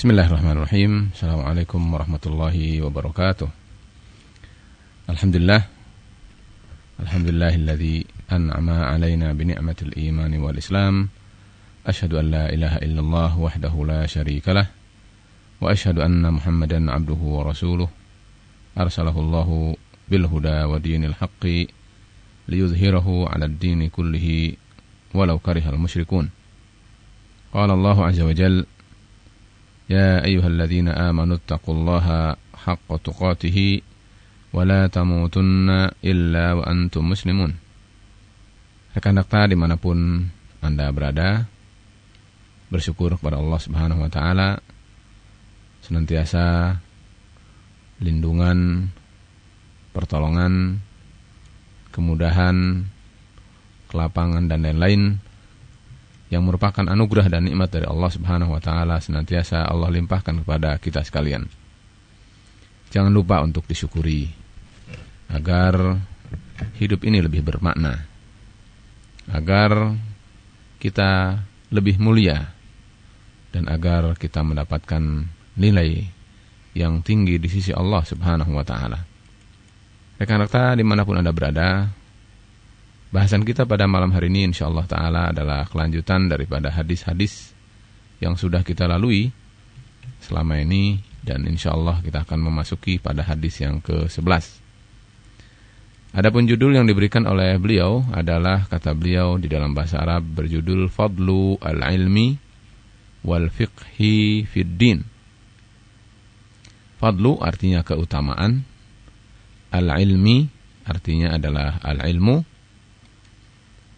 Bismillahirrahmanirrahim. Assalamualaikum warahmatullahi wabarakatuh. Alhamdulillah. Alhamdulillahilladzi an'ama alaina bi ni'matil iman wal islam. Asyhadu an la ilaha illallah wahdahu la syarika lah. Wa asyhadu anna Muhammadan abduhu wa rasuluh. Arsalahu Allahu bil wa dinil haqqi liyudhhirahu 'ala ad-dini kullihi walau karihal musyrikun. Qala Allah azza wa jalla يا أيها الذين آمنوا اتقوا الله حق تقاته ولا تموتن إلا وأنتم مسلمون rekan rekan dimanapun Anda berada bersyukur kepada Allah Subhanahu Wa Taala senantiasa lindungan pertolongan kemudahan kelapangan dan lain-lain yang merupakan anugerah dan nikmat dari Allah Subhanahu wa taala senantiasa Allah limpahkan kepada kita sekalian. Jangan lupa untuk disyukuri agar hidup ini lebih bermakna. Agar kita lebih mulia dan agar kita mendapatkan nilai yang tinggi di sisi Allah Subhanahu wa taala. Rekan-rekan di mana pun Anda berada, Bahasan kita pada malam hari ini insyaAllah ta'ala adalah kelanjutan daripada hadis-hadis yang sudah kita lalui selama ini dan insyaAllah kita akan memasuki pada hadis yang ke-11. Adapun judul yang diberikan oleh beliau adalah kata beliau di dalam bahasa Arab berjudul Fadlu al-ilmi wal fiqhi fid din. Fadlu artinya keutamaan, al-ilmi artinya adalah al-ilmu,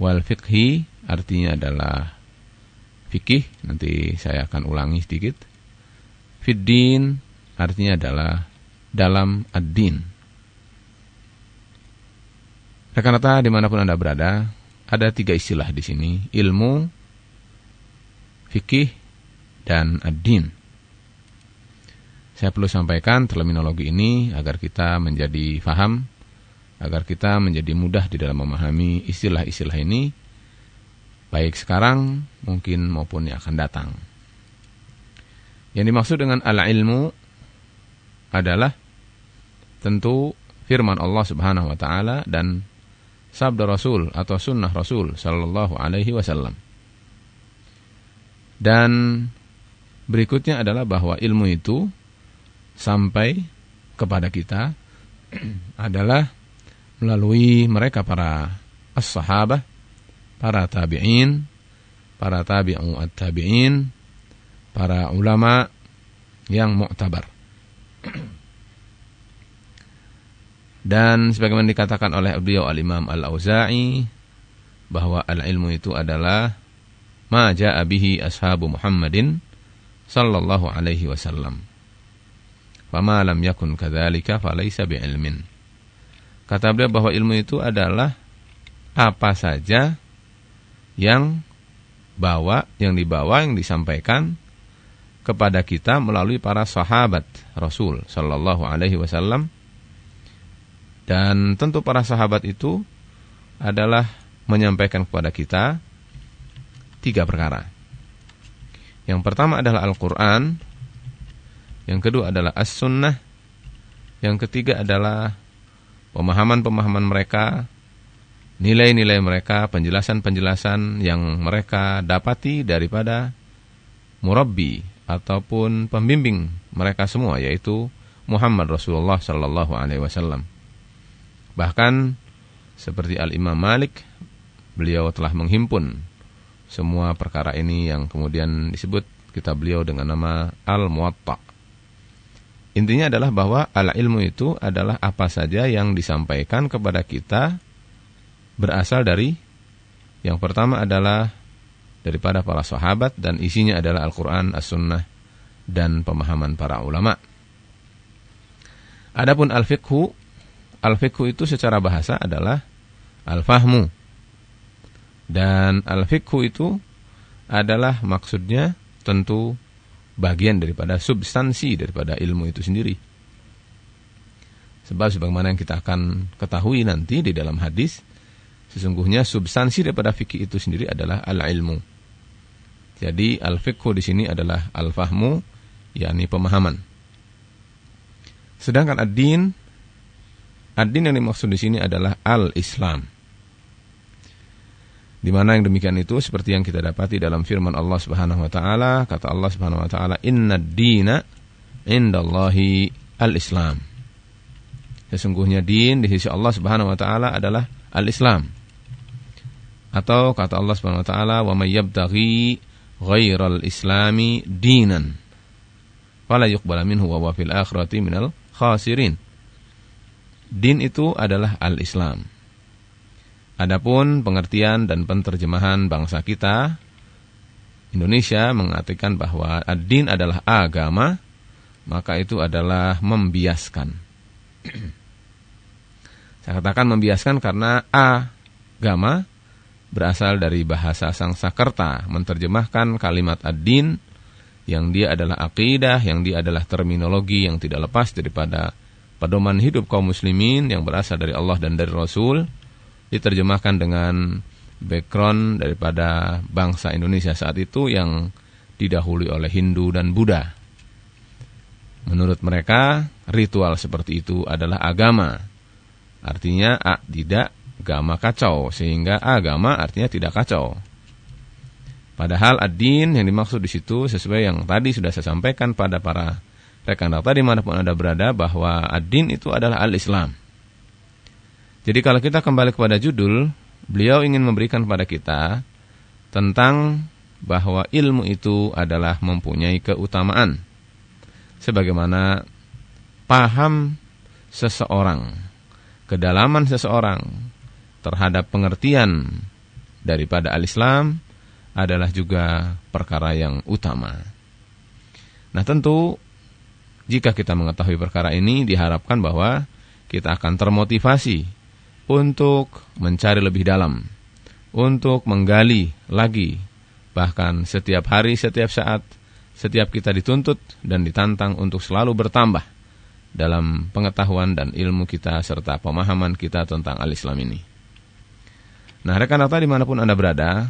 wal fiqhi artinya adalah fikih. Nanti saya akan ulangi sedikit. Fiddin artinya adalah dalam ad-din. Rekan-rekan di mana pun anda berada ada tiga istilah di sini. Ilmu fikih dan ad-din. Saya perlu sampaikan terminologi ini agar kita menjadi faham agar kita menjadi mudah di dalam memahami istilah-istilah ini baik sekarang mungkin maupun yang akan datang. Yang dimaksud dengan al-ilmu adalah tentu firman Allah Subhanahu wa taala dan sabda Rasul atau sunnah Rasul sallallahu alaihi wasallam. Dan berikutnya adalah bahwa ilmu itu sampai kepada kita adalah melalui mereka para as-sahabah, para tabi'in, para tabi'u at-tabi'in, para ulama yang mu'tabar. Dan sebagaimana dikatakan oleh beliau al-Imam Al-Auza'i bahwa al-ilmu itu adalah ma ja'a bihi ashabu Muhammadin sallallahu alaihi wasallam. Fama lam yakun kadzalika falaysa bi'ilmin. Kata beliau bahwa ilmu itu adalah apa saja yang bawa, yang dibawa, yang disampaikan kepada kita melalui para sahabat Rasul Shallallahu Alaihi Wasallam dan tentu para sahabat itu adalah menyampaikan kepada kita tiga perkara. Yang pertama adalah Al-Quran, yang kedua adalah As-Sunnah, yang ketiga adalah pemahaman-pemahaman mereka, nilai-nilai mereka, penjelasan-penjelasan yang mereka dapati daripada murabbi ataupun pembimbing mereka semua yaitu Muhammad Rasulullah sallallahu alaihi wasallam. Bahkan seperti Al-Imam Malik, beliau telah menghimpun semua perkara ini yang kemudian disebut kitab beliau dengan nama Al-Muwatta. Intinya adalah bahwa ala ilmu itu adalah apa saja yang disampaikan kepada kita berasal dari yang pertama adalah daripada para sahabat dan isinya adalah Al-Quran, As-Sunnah, dan pemahaman para ulama. Adapun al-fiqhu, al-fiqhu itu secara bahasa adalah al-fahmu. Dan al-fiqhu itu adalah maksudnya tentu bagian daripada substansi daripada ilmu itu sendiri. Sebab sebagaimana yang kita akan ketahui nanti di dalam hadis, sesungguhnya substansi daripada fikih itu sendiri adalah al-ilmu. Jadi al-fiqhu di sini adalah al-fahmu yakni pemahaman. Sedangkan ad-din ad-din yang dimaksud di sini adalah al-Islam. Di mana yang demikian itu seperti yang kita dapati dalam firman Allah Subhanahu wa taala, kata Allah Subhanahu wa taala, "Inna dina indallahi al-Islam." Sesungguhnya din di sisi Allah Subhanahu wa taala adalah al-Islam. Atau kata Allah Subhanahu wa taala, "Wa may yabtaghi ghairal islami dinan fala yuqbala minhu wa fil akhirati minal khasirin." Din itu adalah al-Islam. Adapun pengertian dan penterjemahan bangsa kita Indonesia mengartikan bahwa ad-din adalah agama, maka itu adalah membiaskan. Saya katakan membiaskan karena agama berasal dari bahasa Sangsakerta, menterjemahkan kalimat ad-din yang dia adalah akidah, yang dia adalah terminologi yang tidak lepas daripada pedoman hidup kaum muslimin yang berasal dari Allah dan dari Rasul diterjemahkan dengan background daripada bangsa Indonesia saat itu yang didahului oleh Hindu dan Buddha. Menurut mereka, ritual seperti itu adalah agama. Artinya a, tidak agama kacau, sehingga agama artinya tidak kacau. Padahal ad-din yang dimaksud di situ sesuai yang tadi sudah saya sampaikan pada para rekan data di mana pun Anda berada bahwa ad-din itu adalah al-Islam. Jadi kalau kita kembali kepada judul, beliau ingin memberikan kepada kita tentang bahwa ilmu itu adalah mempunyai keutamaan. Sebagaimana paham seseorang, kedalaman seseorang terhadap pengertian daripada al-Islam adalah juga perkara yang utama. Nah tentu jika kita mengetahui perkara ini diharapkan bahwa kita akan termotivasi untuk mencari lebih dalam, untuk menggali lagi, bahkan setiap hari, setiap saat, setiap kita dituntut dan ditantang untuk selalu bertambah dalam pengetahuan dan ilmu kita serta pemahaman kita tentang al-Islam ini. Nah, rekan-rekan di mana pun Anda berada,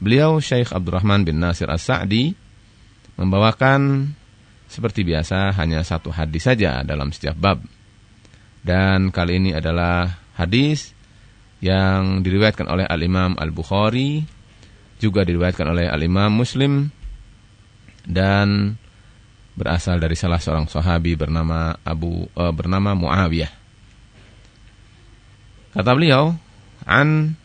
beliau Syekh Abdurrahman bin Nasir As-Sa'di membawakan seperti biasa hanya satu hadis saja dalam setiap bab. Dan kali ini adalah hadis yang diriwayatkan oleh Al-Imam Al-Bukhari, juga diriwayatkan oleh Al-Imam Muslim, dan berasal dari salah seorang sahabi bernama Abu uh, bernama Muawiyah. Kata beliau, an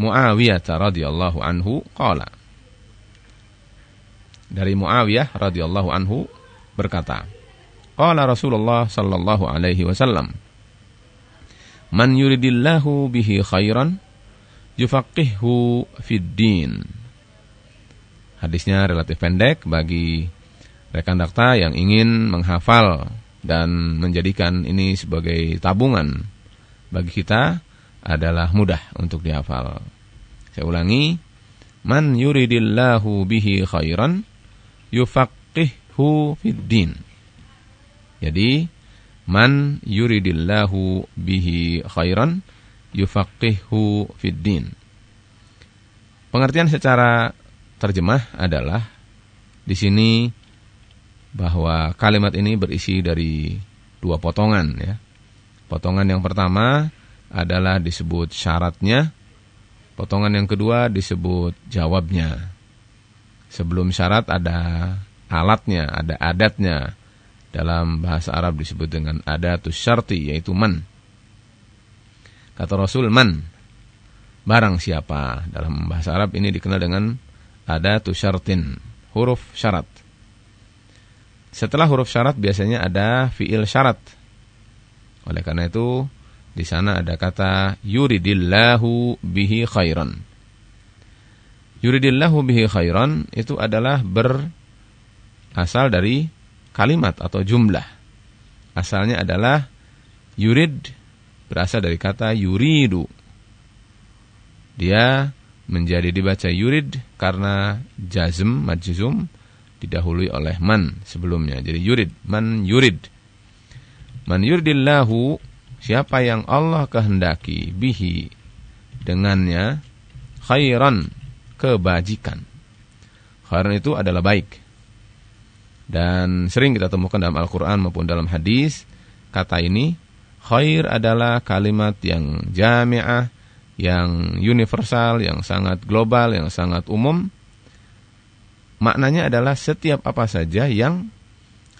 Muawiyah radhiyallahu anhu qala. Dari Muawiyah radhiyallahu anhu berkata, qala Rasulullah sallallahu alaihi wasallam Man yuridillahu bihi khairan yufaqihhu fid din. Hadisnya relatif pendek bagi rekan dakta yang ingin menghafal dan menjadikan ini sebagai tabungan bagi kita adalah mudah untuk dihafal. Saya ulangi, man yuridillahu bihi khairan yufaqihhu fid din. Jadi Man yuridillahu bihi khairan yufaqihu fid din. Pengertian secara terjemah adalah di sini bahwa kalimat ini berisi dari dua potongan ya. Potongan yang pertama adalah disebut syaratnya, potongan yang kedua disebut jawabnya. Sebelum syarat ada alatnya, ada adatnya, dalam bahasa Arab disebut dengan adatus syarti yaitu man. Kata Rasul man. Barang siapa dalam bahasa Arab ini dikenal dengan adatus syartin, huruf syarat. Setelah huruf syarat biasanya ada fiil syarat. Oleh karena itu di sana ada kata yuridillahu bihi khairan. Yuridillahu bihi khairan itu adalah berasal dari kalimat atau jumlah. Asalnya adalah yurid berasal dari kata yuridu. Dia menjadi dibaca yurid karena jazm, majzum didahului oleh man sebelumnya. Jadi yurid, man yurid. Man yuridillahu siapa yang Allah kehendaki bihi dengannya khairan kebajikan. Khairan itu adalah baik. Dan sering kita temukan dalam Al-Quran maupun dalam hadis, kata ini, khair adalah kalimat yang jami'ah, yang universal, yang sangat global, yang sangat umum. Maknanya adalah setiap apa saja yang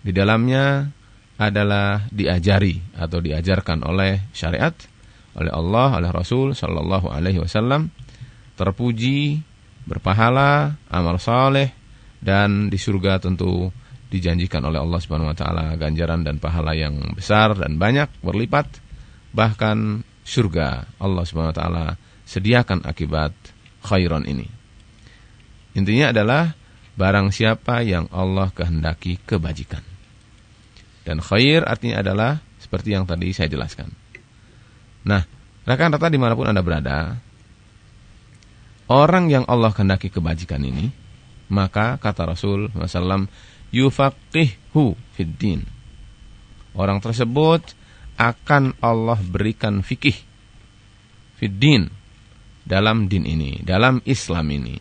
di dalamnya adalah diajari atau diajarkan oleh syariat, oleh Allah, oleh Rasul Shallallahu Alaihi Wasallam, terpuji, berpahala, amal saleh, dan di surga tentu dijanjikan oleh Allah Subhanahu Wa Taala ganjaran dan pahala yang besar dan banyak berlipat, bahkan surga Allah Subhanahu Wa Taala sediakan akibat khairan ini. Intinya adalah barang siapa yang Allah kehendaki kebajikan. Dan khair artinya adalah seperti yang tadi saya jelaskan. Nah, rekan rata di mana pun Anda berada, orang yang Allah kehendaki kebajikan ini, maka kata Rasul SAW, yufaqihhu fid Orang tersebut akan Allah berikan fikih fiddin dalam din ini, dalam Islam ini.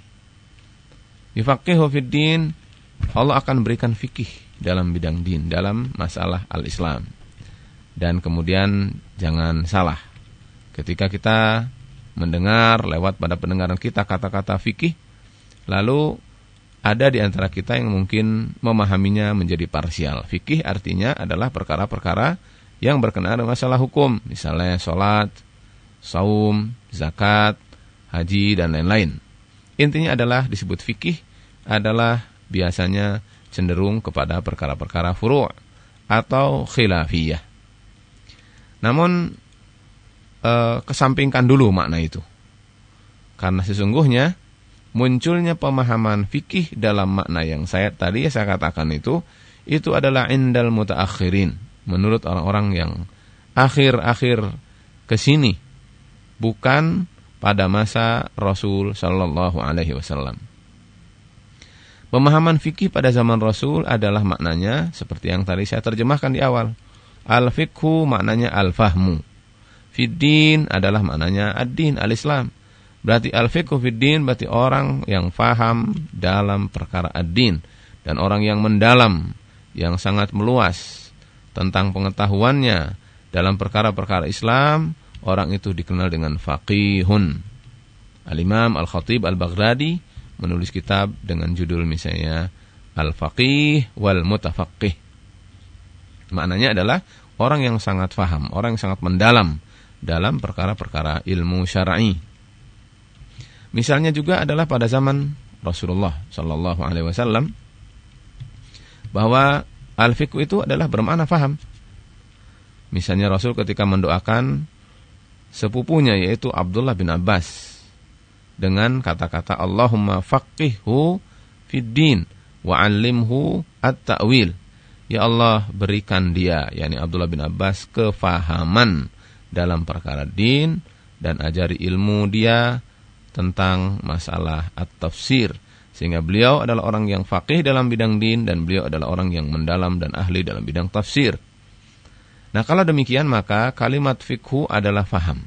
Yufaqihu fid Allah akan berikan fikih dalam bidang din, dalam masalah al-Islam. Dan kemudian jangan salah. Ketika kita mendengar lewat pada pendengaran kita kata-kata fikih, lalu ada di antara kita yang mungkin memahaminya menjadi parsial. Fikih artinya adalah perkara-perkara yang berkenaan dengan masalah hukum, misalnya sholat, saum, zakat, haji, dan lain-lain. Intinya adalah disebut fikih adalah biasanya cenderung kepada perkara-perkara furu' atau khilafiyah. Namun e, kesampingkan dulu makna itu. Karena sesungguhnya munculnya pemahaman fikih dalam makna yang saya tadi saya katakan itu itu adalah indal mutaakhirin menurut orang-orang yang akhir-akhir ke sini bukan pada masa Rasul sallallahu alaihi wasallam. Pemahaman fikih pada zaman Rasul adalah maknanya seperti yang tadi saya terjemahkan di awal. Al-fikhu maknanya al-fahmu. Fiddin adalah maknanya ad-din, al-islam. Berarti al-fikhu fiddin berarti orang yang faham dalam perkara ad-din. Dan orang yang mendalam, yang sangat meluas tentang pengetahuannya dalam perkara-perkara Islam, orang itu dikenal dengan faqihun. Al-Imam Al-Khatib Al-Baghdadi menulis kitab dengan judul misalnya Al-Faqih wal Mutafaqih. Maknanya adalah orang yang sangat faham, orang yang sangat mendalam dalam perkara-perkara ilmu syar'i. Misalnya juga adalah pada zaman Rasulullah Shallallahu alaihi wasallam bahwa al-fiqh itu adalah bermakna faham. Misalnya Rasul ketika mendoakan sepupunya yaitu Abdullah bin Abbas dengan kata-kata Allahumma faqihhu fid din wa 'allimhu at-ta'wil. Ya Allah berikan dia yakni Abdullah bin Abbas kefahaman dalam perkara din dan ajari ilmu dia tentang masalah at-tafsir sehingga beliau adalah orang yang faqih dalam bidang din dan beliau adalah orang yang mendalam dan ahli dalam bidang tafsir. Nah, kalau demikian maka kalimat fikhu adalah faham.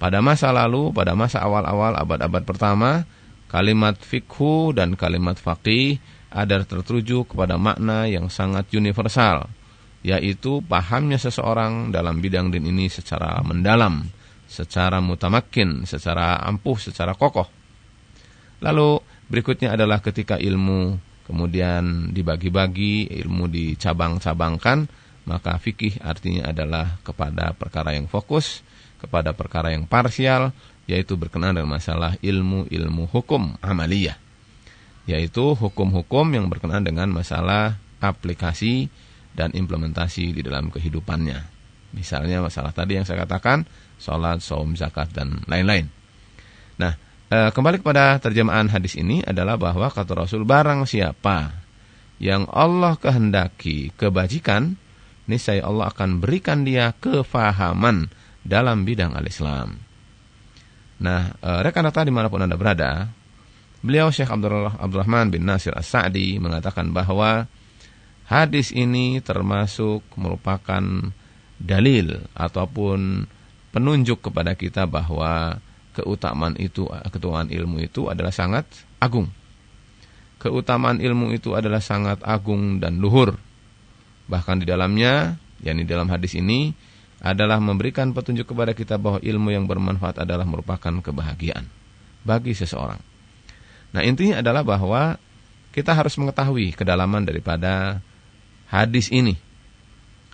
Pada masa lalu, pada masa awal-awal abad-abad pertama, kalimat fikhu dan kalimat faqih ada tertuju kepada makna yang sangat universal, yaitu pahamnya seseorang dalam bidang din ini secara mendalam, secara mutamakin, secara ampuh, secara kokoh. Lalu berikutnya adalah ketika ilmu kemudian dibagi-bagi, ilmu dicabang-cabangkan, maka fikih artinya adalah kepada perkara yang fokus, kepada perkara yang parsial yaitu berkenaan dengan masalah ilmu-ilmu hukum amaliyah yaitu hukum-hukum yang berkenaan dengan masalah aplikasi dan implementasi di dalam kehidupannya misalnya masalah tadi yang saya katakan sholat, saum, zakat dan lain-lain nah e, kembali kepada terjemahan hadis ini adalah bahwa kata Rasul barang siapa yang Allah kehendaki kebajikan niscaya Allah akan berikan dia kefahaman dalam bidang al-Islam. Nah, e, rekan rekan di mana pun Anda berada, beliau Syekh Abdullah Abdurrahman bin Nasir As-Sa'di mengatakan bahwa hadis ini termasuk merupakan dalil ataupun penunjuk kepada kita bahwa keutamaan itu, keutamaan ilmu itu adalah sangat agung. keutamaan ilmu itu adalah sangat agung dan luhur. Bahkan di dalamnya, yakni dalam hadis ini, adalah memberikan petunjuk kepada kita bahwa ilmu yang bermanfaat adalah merupakan kebahagiaan bagi seseorang. Nah intinya adalah bahwa kita harus mengetahui kedalaman daripada hadis ini.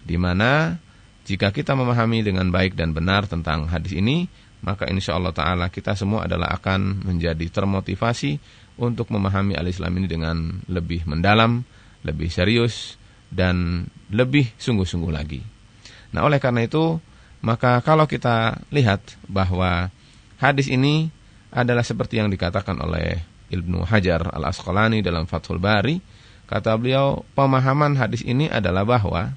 Di mana jika kita memahami dengan baik dan benar tentang hadis ini, maka insya Allah Ta'ala kita semua adalah akan menjadi termotivasi untuk memahami al-Islam ini dengan lebih mendalam, lebih serius, dan lebih sungguh-sungguh lagi. Nah oleh karena itu, maka kalau kita lihat bahwa hadis ini adalah seperti yang dikatakan oleh Ibnu Hajar al-Asqalani dalam Fathul Bari, kata beliau, pemahaman hadis ini adalah bahwa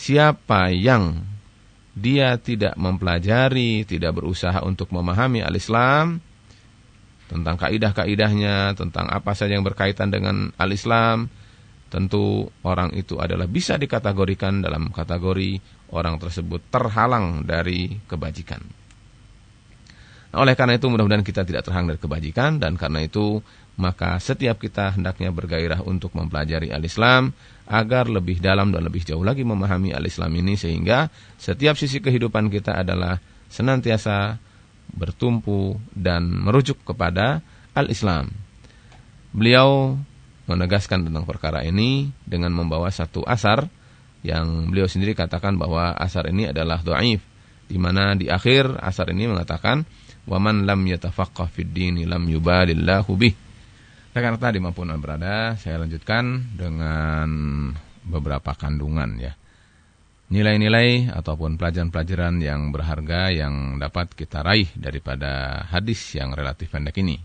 siapa yang dia tidak mempelajari, tidak berusaha untuk memahami al-Islam, tentang kaidah-kaidahnya, tentang apa saja yang berkaitan dengan al-Islam, tentu orang itu adalah bisa dikategorikan dalam kategori orang tersebut terhalang dari kebajikan. Nah, oleh karena itu mudah-mudahan kita tidak terhalang dari kebajikan dan karena itu maka setiap kita hendaknya bergairah untuk mempelajari al-Islam agar lebih dalam dan lebih jauh lagi memahami al-Islam ini sehingga setiap sisi kehidupan kita adalah senantiasa bertumpu dan merujuk kepada al-Islam. Beliau menegaskan tentang perkara ini dengan membawa satu asar yang beliau sendiri katakan bahwa asar ini adalah dhaif di mana di akhir asar ini mengatakan waman lam yatafaqqah fid dini lam yubalillahu bih. Rekan tadi maupun berada, saya lanjutkan dengan beberapa kandungan ya. Nilai-nilai ataupun pelajaran-pelajaran yang berharga yang dapat kita raih daripada hadis yang relatif pendek ini.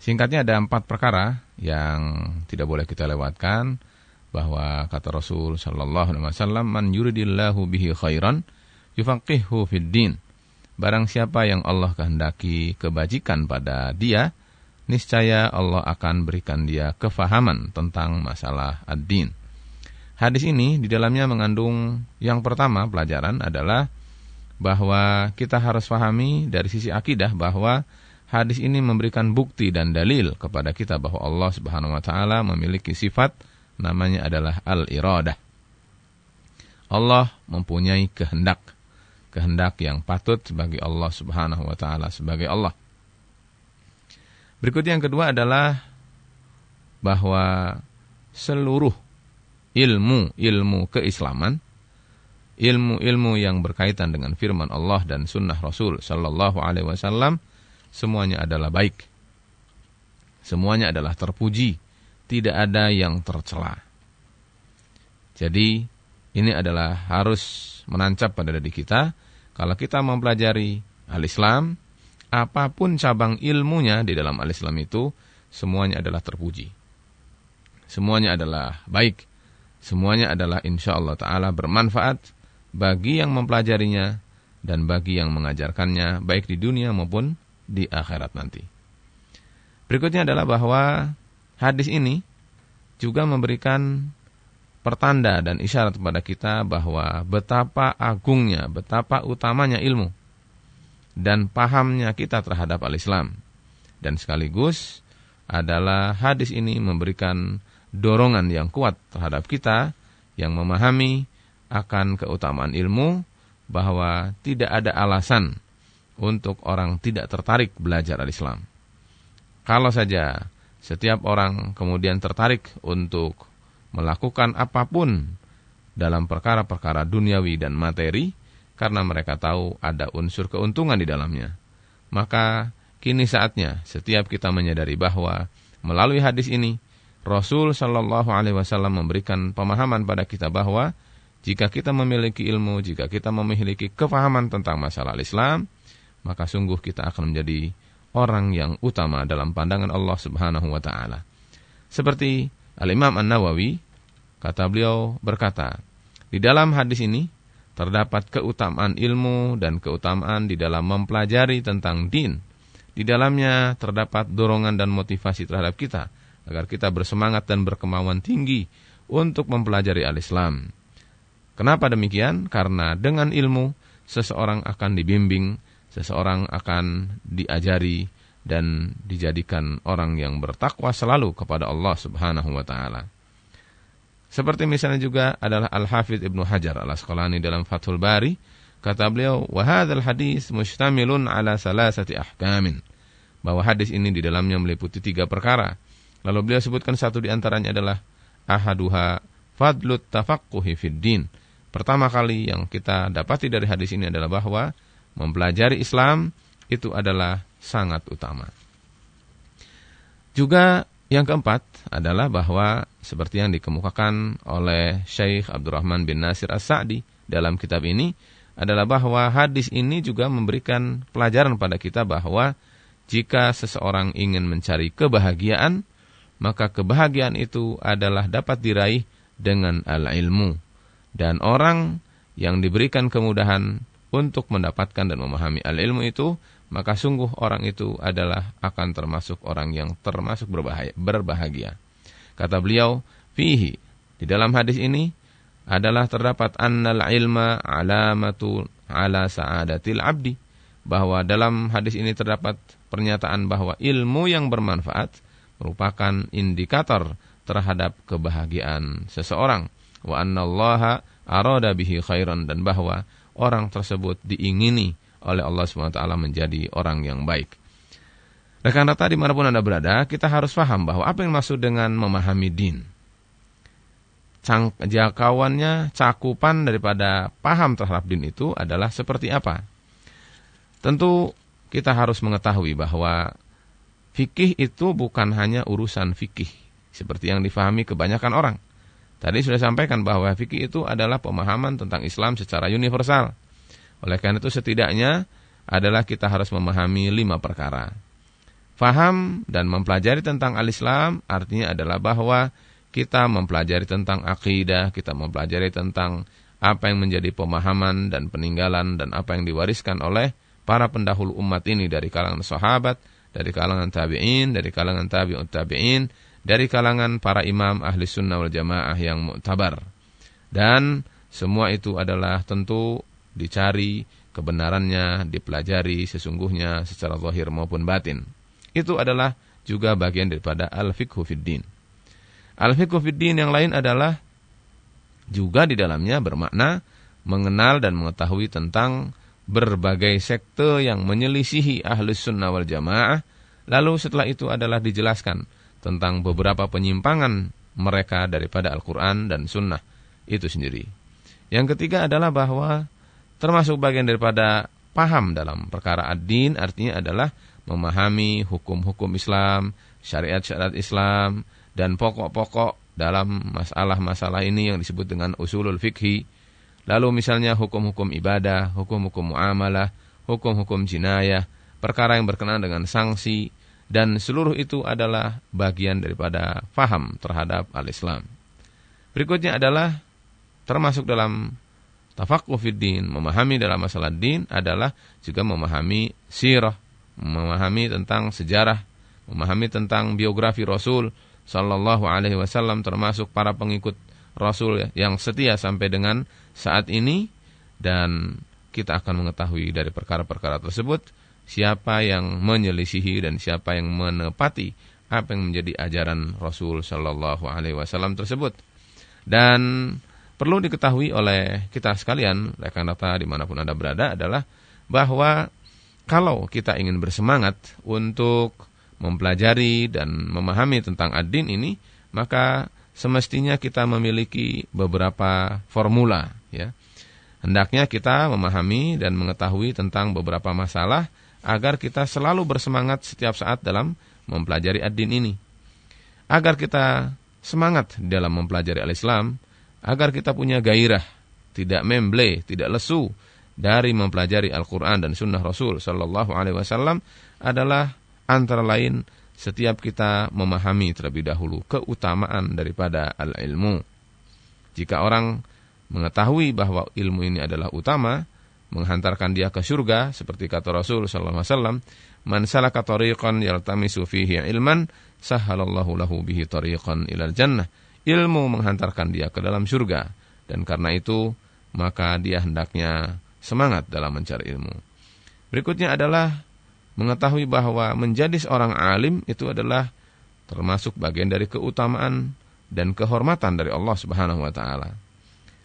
Singkatnya ada empat perkara yang tidak boleh kita lewatkan bahwa kata Rasul Shallallahu Alaihi Wasallam man yuridillahu bihi khairan yufaqihu fid din. Barang siapa yang Allah kehendaki kebajikan pada dia, niscaya Allah akan berikan dia kefahaman tentang masalah ad-din. Hadis ini di dalamnya mengandung yang pertama pelajaran adalah bahwa kita harus pahami dari sisi akidah bahwa hadis ini memberikan bukti dan dalil kepada kita bahwa Allah Subhanahu wa taala memiliki sifat namanya adalah al-iradah. Allah mempunyai kehendak. Kehendak yang patut bagi Allah Subhanahu wa taala sebagai Allah. Berikut yang kedua adalah bahwa seluruh ilmu ilmu keislaman ilmu-ilmu yang berkaitan dengan firman Allah dan sunnah Rasul Shallallahu Alaihi Wasallam semuanya adalah baik. Semuanya adalah terpuji, tidak ada yang tercela. Jadi, ini adalah harus menancap pada diri kita. Kalau kita mempelajari al-Islam, apa pun cabang ilmunya di dalam al-Islam itu, semuanya adalah terpuji. Semuanya adalah baik. Semuanya adalah insya Allah Ta'ala bermanfaat bagi yang mempelajarinya dan bagi yang mengajarkannya, baik di dunia maupun di akhirat nanti. Berikutnya adalah bahwa hadis ini juga memberikan pertanda dan isyarat kepada kita bahwa betapa agungnya, betapa utamanya ilmu dan pahamnya kita terhadap al-Islam. Dan sekaligus adalah hadis ini memberikan dorongan yang kuat terhadap kita yang memahami akan keutamaan ilmu bahwa tidak ada alasan untuk orang tidak tertarik belajar al-Islam. Kalau saja setiap orang kemudian tertarik untuk melakukan apa pun dalam perkara-perkara duniawi dan materi karena mereka tahu ada unsur keuntungan di dalamnya. Maka kini saatnya setiap kita menyadari bahwa melalui hadis ini Rasul Shallallahu Alaihi Wasallam memberikan pemahaman pada kita bahwa jika kita memiliki ilmu, jika kita memiliki kefahaman tentang masalah Islam, maka sungguh kita akan menjadi orang yang utama dalam pandangan Allah Subhanahu wa taala. Seperti Al-Imam An-Nawawi kata beliau berkata, di dalam hadis ini terdapat keutamaan ilmu dan keutamaan di dalam mempelajari tentang din. Di dalamnya terdapat dorongan dan motivasi terhadap kita agar kita bersemangat dan berkemauan tinggi untuk mempelajari al-Islam. Kenapa demikian? Karena dengan ilmu seseorang akan dibimbing seseorang akan diajari dan dijadikan orang yang bertakwa selalu kepada Allah Subhanahu wa taala. Seperti misalnya juga adalah Al-Hafidh Ibnu Hajar Al-Asqalani dalam Fathul Bari, kata beliau, "Wa hadzal hadis mustamilun ala salasati ahkamin." Bahwa hadis ini di dalamnya meliputi tiga perkara. Lalu beliau sebutkan satu di antaranya adalah ahaduha fadlut tafaqquhi fid din. Pertama kali yang kita dapati dari hadis ini adalah bahwa mempelajari Islam itu adalah sangat utama. Juga yang keempat adalah bahwa seperti yang dikemukakan oleh Syekh Abdurrahman bin Nasir As-Sa'di dalam kitab ini adalah bahwa hadis ini juga memberikan pelajaran pada kita bahwa jika seseorang ingin mencari kebahagiaan, maka kebahagiaan itu adalah dapat diraih dengan al-ilmu. Dan orang yang diberikan kemudahan untuk mendapatkan dan memahami al-ilmu itu, maka sungguh orang itu adalah akan termasuk orang yang termasuk berbahaya, berbahagia. Kata beliau, fihi, di dalam hadis ini adalah terdapat annal ilma alamatu ala sa'adatil abdi. Bahwa dalam hadis ini terdapat pernyataan bahwa ilmu yang bermanfaat merupakan indikator terhadap kebahagiaan seseorang. Wa annallaha arada bihi khairan dan bahwa orang tersebut diingini oleh Allah SWT menjadi orang yang baik. Rekan rata di mana pun Anda berada, kita harus paham bahwa apa yang maksud dengan memahami din. Jangkauannya, cakupan daripada paham terhadap din itu adalah seperti apa. Tentu kita harus mengetahui bahwa fikih itu bukan hanya urusan fikih. Seperti yang difahami kebanyakan orang. Tadi sudah sampaikan bahwa fikih itu adalah pemahaman tentang Islam secara universal. Oleh karena itu setidaknya adalah kita harus memahami lima perkara. Faham dan mempelajari tentang al-Islam artinya adalah bahwa kita mempelajari tentang akidah, kita mempelajari tentang apa yang menjadi pemahaman dan peninggalan dan apa yang diwariskan oleh para pendahulu umat ini dari kalangan sahabat, dari kalangan tabi'in, dari kalangan tabi'ut tabi'in, dari kalangan para imam ahli sunnah wal jamaah yang mu'tabar. Dan semua itu adalah tentu dicari kebenarannya, dipelajari sesungguhnya secara zahir maupun batin. Itu adalah juga bagian daripada al-fiqhu fiddin. Al-fiqhu fiddin yang lain adalah juga di dalamnya bermakna mengenal dan mengetahui tentang berbagai sekte yang menyelisihi ahlus sunnah wal jamaah. Lalu setelah itu adalah dijelaskan tentang beberapa penyimpangan mereka daripada Al-Quran dan sunnah itu sendiri. Yang ketiga adalah bahwa termasuk bagian daripada paham dalam perkara ad-din artinya adalah memahami hukum-hukum Islam, syariat-syariat Islam, dan pokok-pokok dalam masalah-masalah ini yang disebut dengan usulul fikhi. Lalu misalnya hukum-hukum ibadah, hukum-hukum muamalah, hukum-hukum jinayah, perkara yang berkenaan dengan sanksi, dan seluruh itu adalah bagian daripada faham terhadap al-Islam. Berikutnya adalah termasuk dalam tafakuh fiddin, memahami dalam masalah din adalah juga memahami sirah, memahami tentang sejarah, memahami tentang biografi Rasul Sallallahu Alaihi Wasallam termasuk para pengikut Rasul ya, yang setia sampai dengan saat ini. Dan kita akan mengetahui dari perkara-perkara tersebut siapa yang menyelisihi dan siapa yang menepati apa yang menjadi ajaran Rasul Sallallahu Alaihi Wasallam tersebut. Dan perlu diketahui oleh kita sekalian rekan data di mana pun anda berada adalah bahwa kalau kita ingin bersemangat untuk mempelajari dan memahami tentang ad-din ini, maka semestinya kita memiliki beberapa formula ya. Hendaknya kita memahami dan mengetahui tentang beberapa masalah agar kita selalu bersemangat setiap saat dalam mempelajari ad-din ini. Agar kita semangat dalam mempelajari al-Islam, agar kita punya gairah, tidak memble, tidak lesu, dari mempelajari Al-Quran dan Sunnah Rasul Sallallahu Alaihi Wasallam adalah antara lain setiap kita memahami terlebih dahulu keutamaan daripada al-ilmu. Jika orang mengetahui bahwa ilmu ini adalah utama, menghantarkan dia ke surga, seperti kata Rasul Sallallahu Alaihi Wasallam, "Man salaka tariqan yaltamisu fihi ilman, sahalallahu lahu bihi tariqan ilal jannah." Ilmu menghantarkan dia ke dalam surga, dan karena itu maka dia hendaknya semangat dalam mencari ilmu. Berikutnya adalah mengetahui bahwa menjadi seorang alim itu adalah termasuk bagian dari keutamaan dan kehormatan dari Allah Subhanahu wa taala.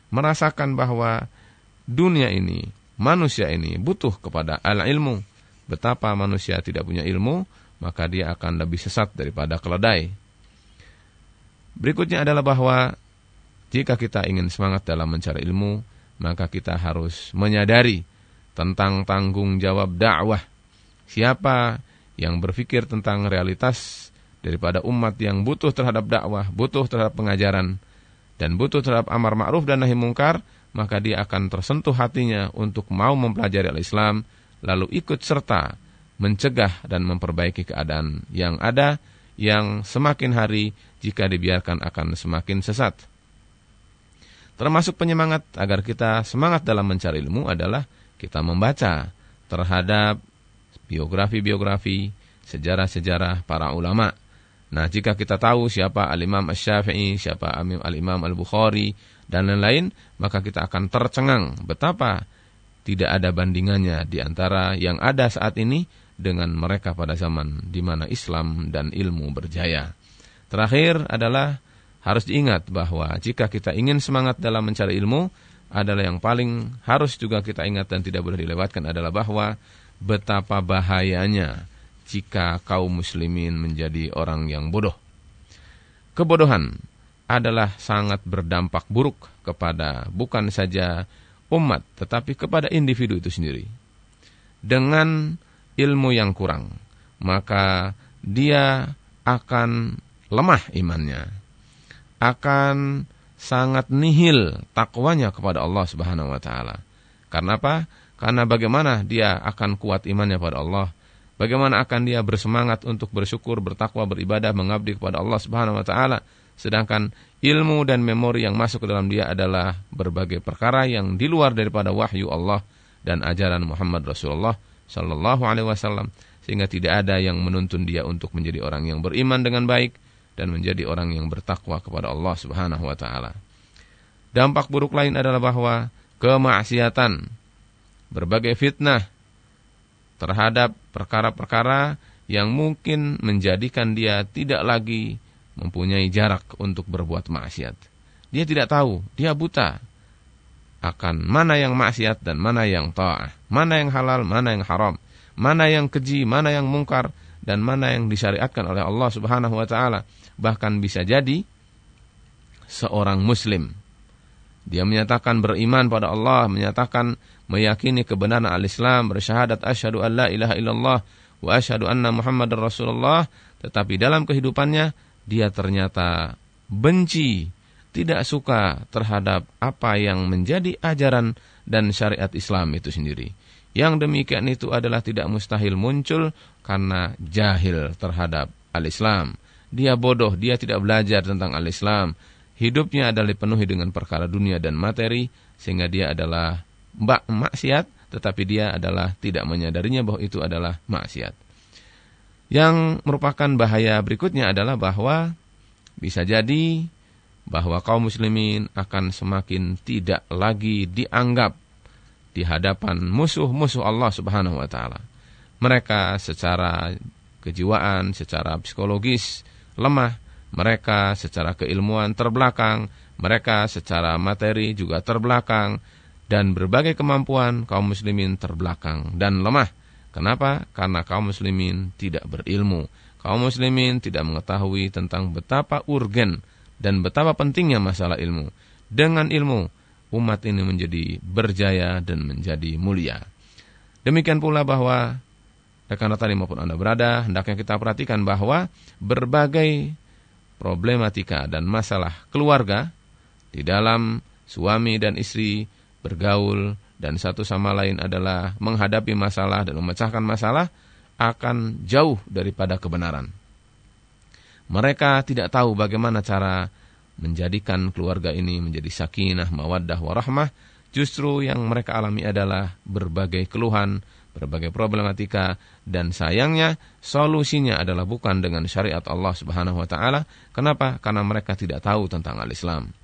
Merasakan bahwa dunia ini, manusia ini butuh kepada al-ilmu. Betapa manusia tidak punya ilmu, maka dia akan lebih sesat daripada keledai. Berikutnya adalah bahwa jika kita ingin semangat dalam mencari ilmu, maka kita harus menyadari tentang tanggung jawab dakwah. Siapa yang berpikir tentang realitas daripada umat yang butuh terhadap dakwah, butuh terhadap pengajaran, dan butuh terhadap amar ma'ruf dan nahi mungkar, maka dia akan tersentuh hatinya untuk mau mempelajari al-Islam, lalu ikut serta mencegah dan memperbaiki keadaan yang ada yang semakin hari jika dibiarkan akan semakin sesat. Termasuk penyemangat agar kita semangat dalam mencari ilmu adalah kita membaca terhadap biografi-biografi, sejarah-sejarah para ulama. Nah, jika kita tahu siapa Al-Imam Asy-Syafi'i, siapa Al-Imam Al-Bukhari, dan lain-lain, maka kita akan tercengang betapa tidak ada bandingannya di antara yang ada saat ini dengan mereka pada zaman di mana Islam dan ilmu berjaya. Terakhir adalah harus diingat bahwa jika kita ingin semangat dalam mencari ilmu, adalah yang paling harus juga kita ingat dan tidak boleh dilewatkan adalah bahwa betapa bahayanya jika kaum muslimin menjadi orang yang bodoh. Kebodohan adalah sangat berdampak buruk kepada bukan saja umat tetapi kepada individu itu sendiri. Dengan ilmu yang kurang, maka dia akan lemah imannya. Akan sangat nihil takwanya kepada Allah Subhanahu wa taala. Karena apa? Karena bagaimana dia akan kuat imannya pada Allah? Bagaimana akan dia bersemangat untuk bersyukur, bertakwa, beribadah, mengabdi kepada Allah Subhanahu wa taala sedangkan ilmu dan memori yang masuk ke dalam dia adalah berbagai perkara yang di luar daripada wahyu Allah dan ajaran Muhammad Rasulullah Shallallahu Alaihi Wasallam sehingga tidak ada yang menuntun dia untuk menjadi orang yang beriman dengan baik dan menjadi orang yang bertakwa kepada Allah Subhanahu Wa Taala. Dampak buruk lain adalah bahwa kemaksiatan, berbagai fitnah terhadap perkara-perkara yang mungkin menjadikan dia tidak lagi mempunyai jarak untuk berbuat maksiat. Dia tidak tahu, dia buta akan mana yang maksiat dan mana yang ta'ah, mana yang halal, mana yang haram, mana yang keji, mana yang mungkar dan mana yang disyariatkan oleh Allah Subhanahu wa taala. Bahkan bisa jadi seorang muslim dia menyatakan beriman pada Allah, menyatakan meyakini kebenaran al-Islam, bersyahadat asyhadu an la ilaha illallah wa asyhadu anna Muhammadar Rasulullah, tetapi dalam kehidupannya dia ternyata benci tidak suka terhadap apa yang menjadi ajaran dan syariat Islam itu sendiri. Yang demikian itu adalah tidak mustahil muncul karena jahil terhadap al-Islam. Dia bodoh, dia tidak belajar tentang al-Islam. Hidupnya adalah dipenuhi dengan perkara dunia dan materi, sehingga dia adalah maksiat, tetapi dia adalah tidak menyadarinya bahwa itu adalah maksiat. Yang merupakan bahaya berikutnya adalah bahwa bisa jadi bahwa kaum muslimin akan semakin tidak lagi dianggap di hadapan musuh-musuh Allah Subhanahu wa taala. Mereka secara kejiwaan, secara psikologis lemah, mereka secara keilmuan terbelakang, mereka secara materi juga terbelakang dan berbagai kemampuan kaum muslimin terbelakang dan lemah. Kenapa? Karena kaum muslimin tidak berilmu. Kaum muslimin tidak mengetahui tentang betapa urgen dan betapa pentingnya masalah ilmu. Dengan ilmu, umat ini menjadi berjaya dan menjadi mulia. Demikian pula bahwa rekan tadi maupun Anda berada, hendaknya kita perhatikan bahwa berbagai problematika dan masalah keluarga di dalam suami dan istri bergaul dan satu sama lain adalah menghadapi masalah dan memecahkan masalah akan jauh daripada kebenaran. Mereka tidak tahu bagaimana cara menjadikan keluarga ini menjadi sakinah, mawaddah, warahmah. Justru yang mereka alami adalah berbagai keluhan, berbagai problematika dan sayangnya solusinya adalah bukan dengan syariat Allah Subhanahu wa taala. Kenapa? Karena mereka tidak tahu tentang al-Islam.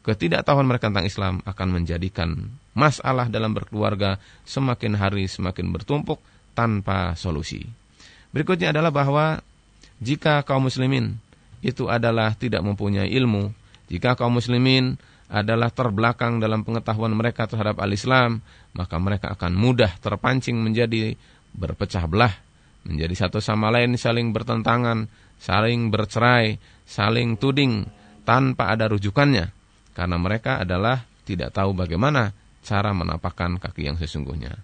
Ketidaktahuan mereka tentang Islam akan menjadikan masalah dalam berkeluarga semakin hari semakin bertumpuk tanpa solusi. Berikutnya adalah bahwa jika kaum muslimin itu adalah tidak mempunyai ilmu, jika kaum muslimin adalah terbelakang dalam pengetahuan mereka terhadap al-Islam, maka mereka akan mudah terpancing menjadi berpecah belah, menjadi satu sama lain saling bertentangan, saling bercerai, saling tuding tanpa ada rujukannya. Karena mereka adalah tidak tahu bagaimana cara menapakkan kaki yang sesungguhnya.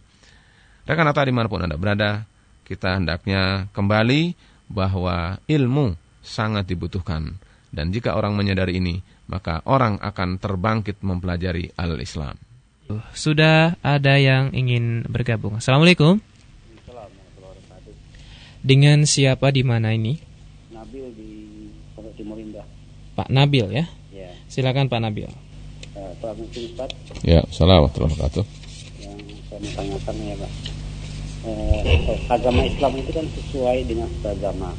Rekan atau di mana pun Anda berada, kita hendaknya kembali bahwa ilmu sangat dibutuhkan. Dan jika orang menyadari ini, maka orang akan terbangkit mempelajari al-Islam. Sudah ada yang ingin bergabung. Assalamualaikum. Dengan siapa di mana ini? Nabil di Pondok Timur Indah. Pak Nabil ya. Ya. Silakan Pak Nabil. Assalamualaikum Ustaz. Ya, assalamualaikum warahmatullahi Yang saya mau tanyakan ya Pak. Eh, agama Islam itu kan sesuai dengan segala zaman,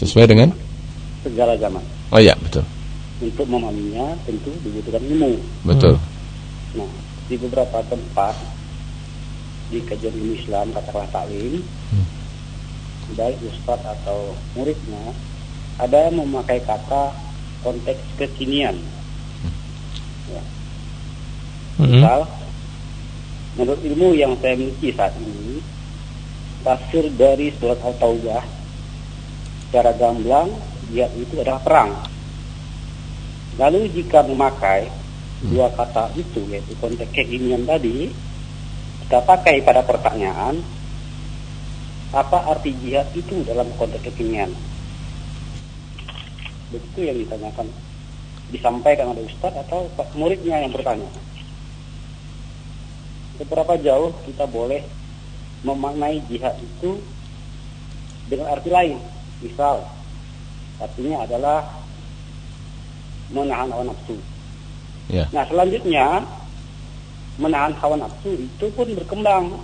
Sesuai dengan? segala zaman. Oh iya, betul. Untuk memahaminya tentu dibutuhkan ilmu. Betul. Nah, di beberapa tempat di kajian ilmu Islam katakanlah taklim, Hmm. baik ustaz atau muridnya ada yang memakai kata konteks kekinian. Ya. Mm-mm. Misal, menurut ilmu yang saya miliki saat ini, tafsir dari surat Al-Taubah secara gamblang jihad itu adalah perang. Lalu jika memakai dua kata itu yaitu konteks kekinian tadi, kita pakai pada pertanyaan apa arti jihad itu dalam konteks kekinian? Begitu yang ditanyakan disampaikan oleh Ustadz atau muridnya yang bertanya seberapa jauh kita boleh memaknai jihad itu dengan arti lain. Misal, artinya adalah menahan hawa nafsu. Ya. Nah, selanjutnya menahan hawa nafsu itu pun berkembang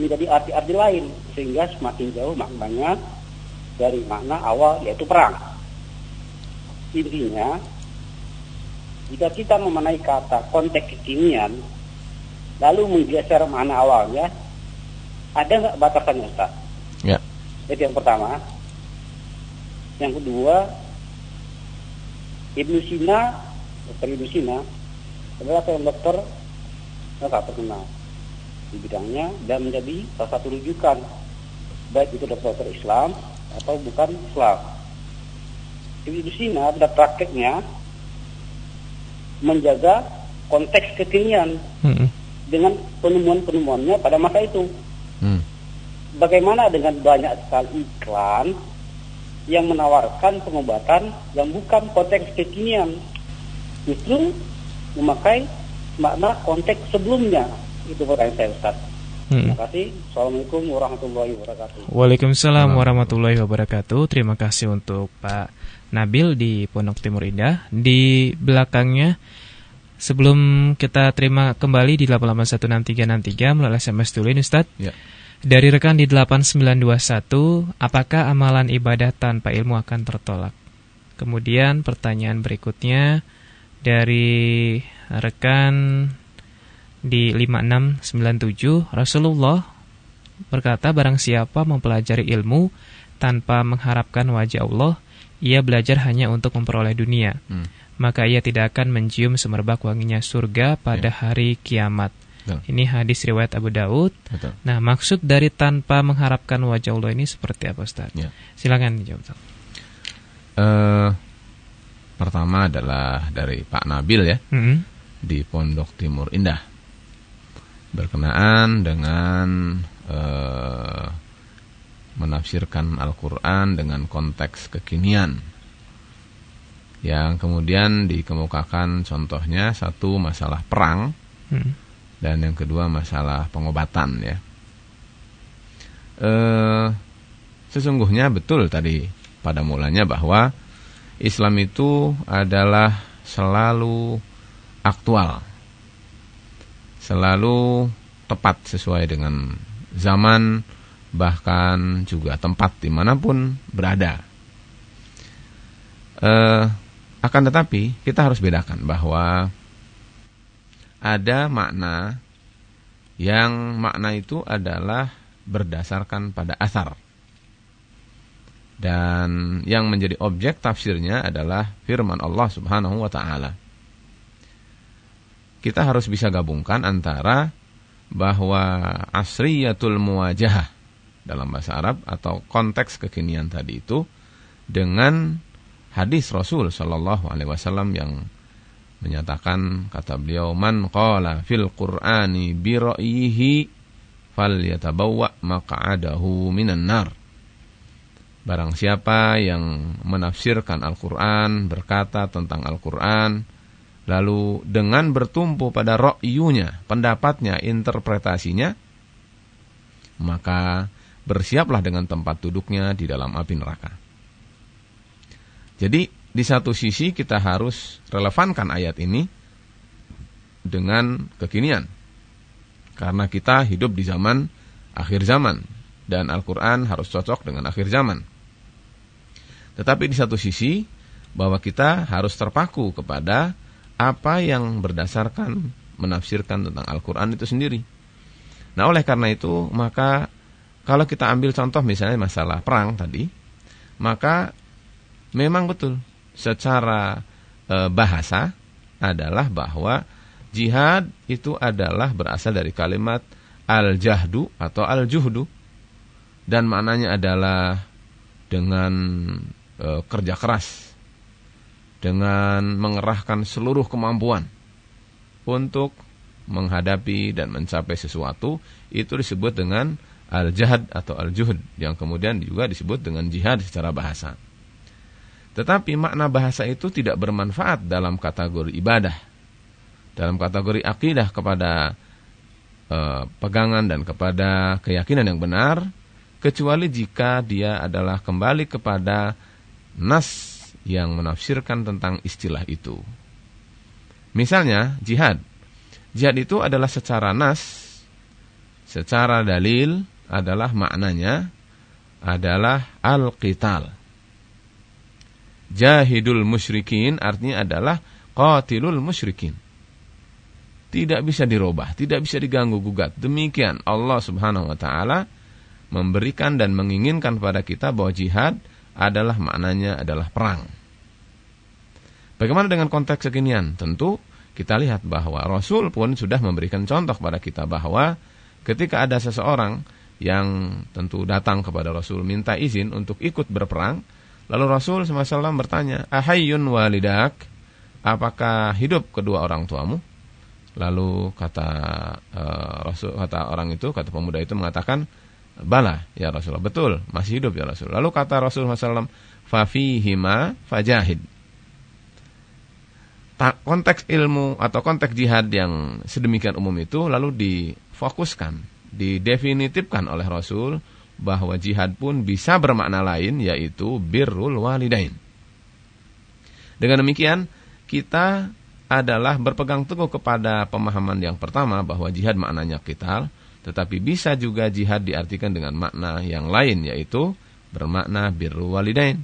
menjadi arti-arti lain sehingga semakin jauh maknanya dari makna awal yaitu perang. Intinya, jika kita memaknai kata konteks kekinian lalu menggeser mana awalnya, ada nggak batasannya Ustaz? Ya. Itu yang pertama. Yang kedua, Ibnu Sina, dokter Ibnu Sina adalah seorang dokter yang tak terkenal di bidangnya dan menjadi salah satu rujukan baik itu dokter Islam atau bukan Islam. Ibnu Sina pada prakteknya menjaga konteks kekinian Mm-mm. dengan penemuan-penemuannya pada masa itu. Hmm. Bagaimana dengan banyak sekali iklan yang menawarkan pengobatan yang bukan konteks kekinian, justru memakai makna konteks sebelumnya. Itu pertanyaan saya Ustaz. Mm-mm. Terima kasih. Assalamualaikum warahmatullahi wabarakatuh. Waalaikumsalam warahmatullahi wabarakatuh. Terima kasih untuk Pak Nabil di Pondok Timur Indah. Di belakangnya, sebelum kita terima kembali di 8816363 melalui SMS dulu ini Ustaz. Ya. Dari rekan di 8921, apakah amalan ibadah tanpa ilmu akan tertolak? Kemudian pertanyaan berikutnya dari rekan di 5697, Rasulullah berkata barang siapa mempelajari ilmu tanpa mengharapkan wajah Allah, ia belajar hanya untuk memperoleh dunia. Hmm. Maka ia tidak akan mencium semerbak wanginya surga pada hari kiamat. Betul. Ini hadis riwayat Abu Daud. Betul. Nah, maksud dari tanpa mengharapkan wajah Allah ini seperti apa, Ustaz? Ya. Silakan dijawab. Ustaz. Eh, pertama adalah dari Pak Nabil ya Mm-mm. di Pondok Timur Indah berkenaan dengan eh, menafsirkan Al-Quran dengan konteks kekinian yang kemudian dikemukakan contohnya satu masalah perang Mm. Dan yang kedua masalah pengobatan ya. Eh, sesungguhnya betul tadi pada mulanya bahwa Islam itu adalah selalu aktual, selalu tepat sesuai dengan zaman bahkan juga tempat di mana pun berada. Eh, akan tetapi kita harus bedakan bahwa ada makna yang makna itu adalah berdasarkan pada asar. Dan yang menjadi objek tafsirnya adalah firman Allah Subhanahu wa taala. Kita harus bisa gabungkan antara bahwa asriyatul muwajahah dalam bahasa Arab atau konteks kekinian tadi itu dengan hadis Rasul Shallallahu alaihi wasallam yang menyatakan kata beliau man qala fil qur'ani bi ra'yihi falyatabawwa maq'adahu minan nar Barang siapa yang menafsirkan Al-Quran, berkata tentang Al-Quran, lalu dengan bertumpu pada ro'yunya, pendapatnya, interpretasinya, maka bersiaplah dengan tempat duduknya di dalam api neraka. Jadi di satu sisi kita harus relevankan ayat ini dengan kekinian. Karena kita hidup di zaman akhir zaman dan Al-Quran harus cocok dengan akhir zaman. Tetapi di satu sisi bahwa kita harus terpaku kepada apa yang berdasarkan menafsirkan tentang Al-Quran itu sendiri. Nah oleh karena itu maka kalau kita ambil contoh misalnya masalah perang tadi, maka memang betul secara e, bahasa adalah bahwa jihad itu adalah berasal dari kalimat al-jahdu atau al-juhdu dan maknanya adalah dengan e, kerja keras dengan mengerahkan seluruh kemampuan untuk menghadapi dan mencapai sesuatu itu disebut dengan al-jahad atau al-juhd yang kemudian juga disebut dengan jihad secara bahasa. Tetapi makna bahasa itu tidak bermanfaat dalam kategori ibadah. Dalam kategori akidah kepada e, pegangan dan kepada keyakinan yang benar. Kecuali jika dia adalah kembali kepada nas yang menafsirkan tentang istilah itu. Misalnya jihad. Jihad itu adalah secara nas, secara dalil adalah maknanya adalah al-qital Jahidul musyrikin artinya adalah qatilul musyrikin. Tidak bisa dirubah, tidak bisa diganggu gugat. Demikian Allah Subhanahu wa taala memberikan dan menginginkan pada kita bahwa jihad adalah maknanya adalah perang. Bagaimana dengan konteks kekinian? Tentu kita lihat bahwa Rasul pun sudah memberikan contoh kepada kita bahwa ketika ada seseorang yang tentu datang kepada Rasul minta izin untuk ikut berperang, Lalu Rasul SAW bertanya, Ahayun walidak, apakah hidup kedua orang tuamu? Lalu kata uh, Rasul kata orang itu, kata pemuda itu mengatakan, Bala ya Rasulullah, betul, masih hidup ya Rasul. Lalu kata Rasulullah SAW, Fafihima fajahid. konteks ilmu atau konteks jihad yang sedemikian umum itu lalu difokuskan, didefinitifkan oleh Rasul bahwa jihad pun bisa bermakna lain yaitu birrul walidain. Dengan demikian, kita adalah berpegang teguh kepada pemahaman yang pertama bahwa jihad maknanya kital, tetapi bisa juga jihad diartikan dengan makna yang lain yaitu bermakna birrul walidain.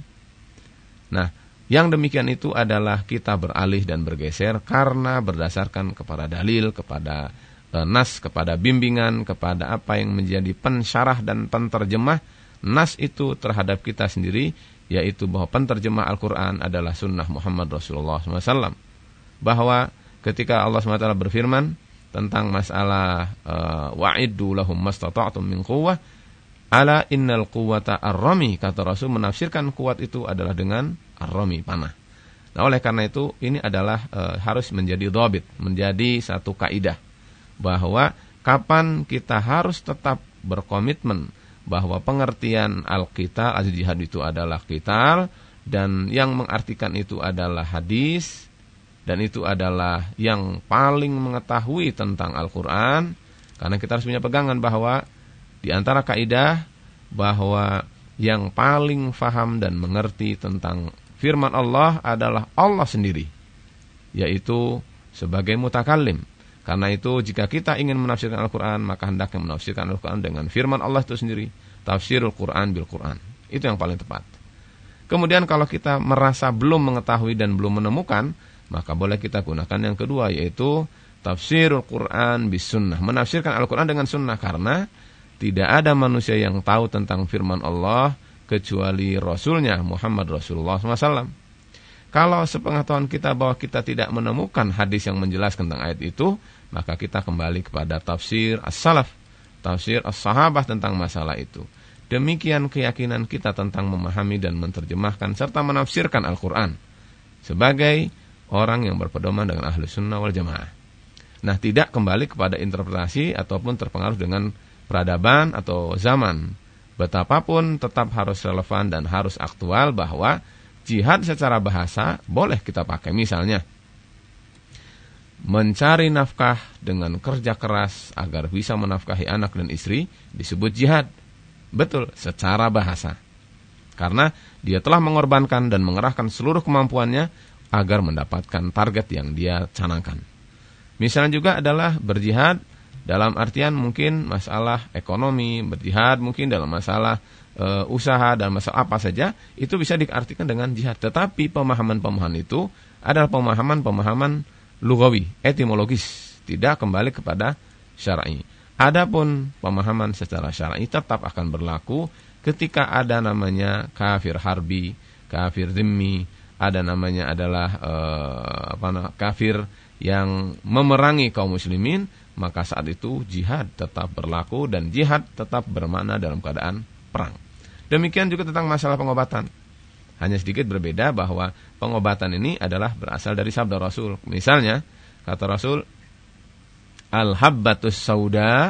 Nah, yang demikian itu adalah kita beralih dan bergeser karena berdasarkan kepada dalil, kepada nas kepada bimbingan kepada apa yang menjadi pensyarah dan penterjemah nas itu terhadap kita sendiri yaitu bahwa penterjemah Al-Quran adalah sunnah Muhammad Rasulullah SAW bahwa ketika Allah SWT berfirman tentang masalah uh, wa'iddu lahum mastata'tum min quwwah ala innal quwwata ar-rami kata Rasul menafsirkan kuat itu adalah dengan ar-rami panah. Nah, oleh karena itu ini adalah uh, harus menjadi dhabit, menjadi satu kaidah bahwa kapan kita harus tetap berkomitmen bahwa pengertian al-qital al-jihad itu adalah qital dan yang mengartikan itu adalah hadis dan itu adalah yang paling mengetahui tentang Al-Qur'an karena kita harus punya pegangan bahwa di antara kaidah bahwa yang paling faham dan mengerti tentang firman Allah adalah Allah sendiri yaitu sebagai mutakallim karena itu jika kita ingin menafsirkan Al-Quran maka hendaknya menafsirkan Al-Quran dengan firman Allah itu sendiri. Tafsirul Quran bil Quran. Itu yang paling tepat. Kemudian kalau kita merasa belum mengetahui dan belum menemukan, maka boleh kita gunakan yang kedua yaitu tafsirul Quran bis sunnah. Menafsirkan Al-Quran dengan sunnah karena Tidak ada manusia yang tahu tentang firman Allah kecuali Rasulnya Muhammad Rasulullah SAW. Kalau sepengetahuan kita bahwa kita tidak menemukan hadis yang menjelaskan tentang ayat itu, maka kita kembali kepada tafsir as-salaf, tafsir as-sahabah tentang masalah itu. Demikian keyakinan kita tentang memahami dan menerjemahkan serta menafsirkan Al-Quran sebagai orang yang berpedoman dengan ahlu sunnah wal jamaah. Nah, tidak kembali kepada interpretasi ataupun terpengaruh dengan peradaban atau zaman. Betapapun tetap harus relevan dan harus aktual bahwa jihad secara bahasa boleh kita pakai. Misalnya, mencari nafkah dengan kerja keras agar bisa menafkahi anak dan istri disebut jihad. Betul, secara bahasa. Karena dia telah mengorbankan dan mengerahkan seluruh kemampuannya agar mendapatkan target yang dia canangkan. Misalnya juga adalah berjihad dalam artian mungkin masalah ekonomi, berjihad mungkin dalam masalah e, usaha dan masalah apa saja, itu bisa diartikan dengan jihad. Tetapi pemahaman-pemahaman itu adalah pemahaman-pemahaman lugawi, etimologis, tidak kembali kepada syar'i. Adapun pemahaman secara syar'i tetap akan berlaku ketika ada namanya kafir harbi, kafir zimmi, ada namanya adalah uh, apa namanya kafir yang memerangi kaum muslimin, maka saat itu jihad tetap berlaku dan jihad tetap bermakna dalam keadaan perang. Demikian juga tentang masalah pengobatan. Hanya sedikit berbeda bahwa pengobatan ini adalah berasal dari sabda Rasul. Misalnya, kata Rasul, Al-habbatus sauda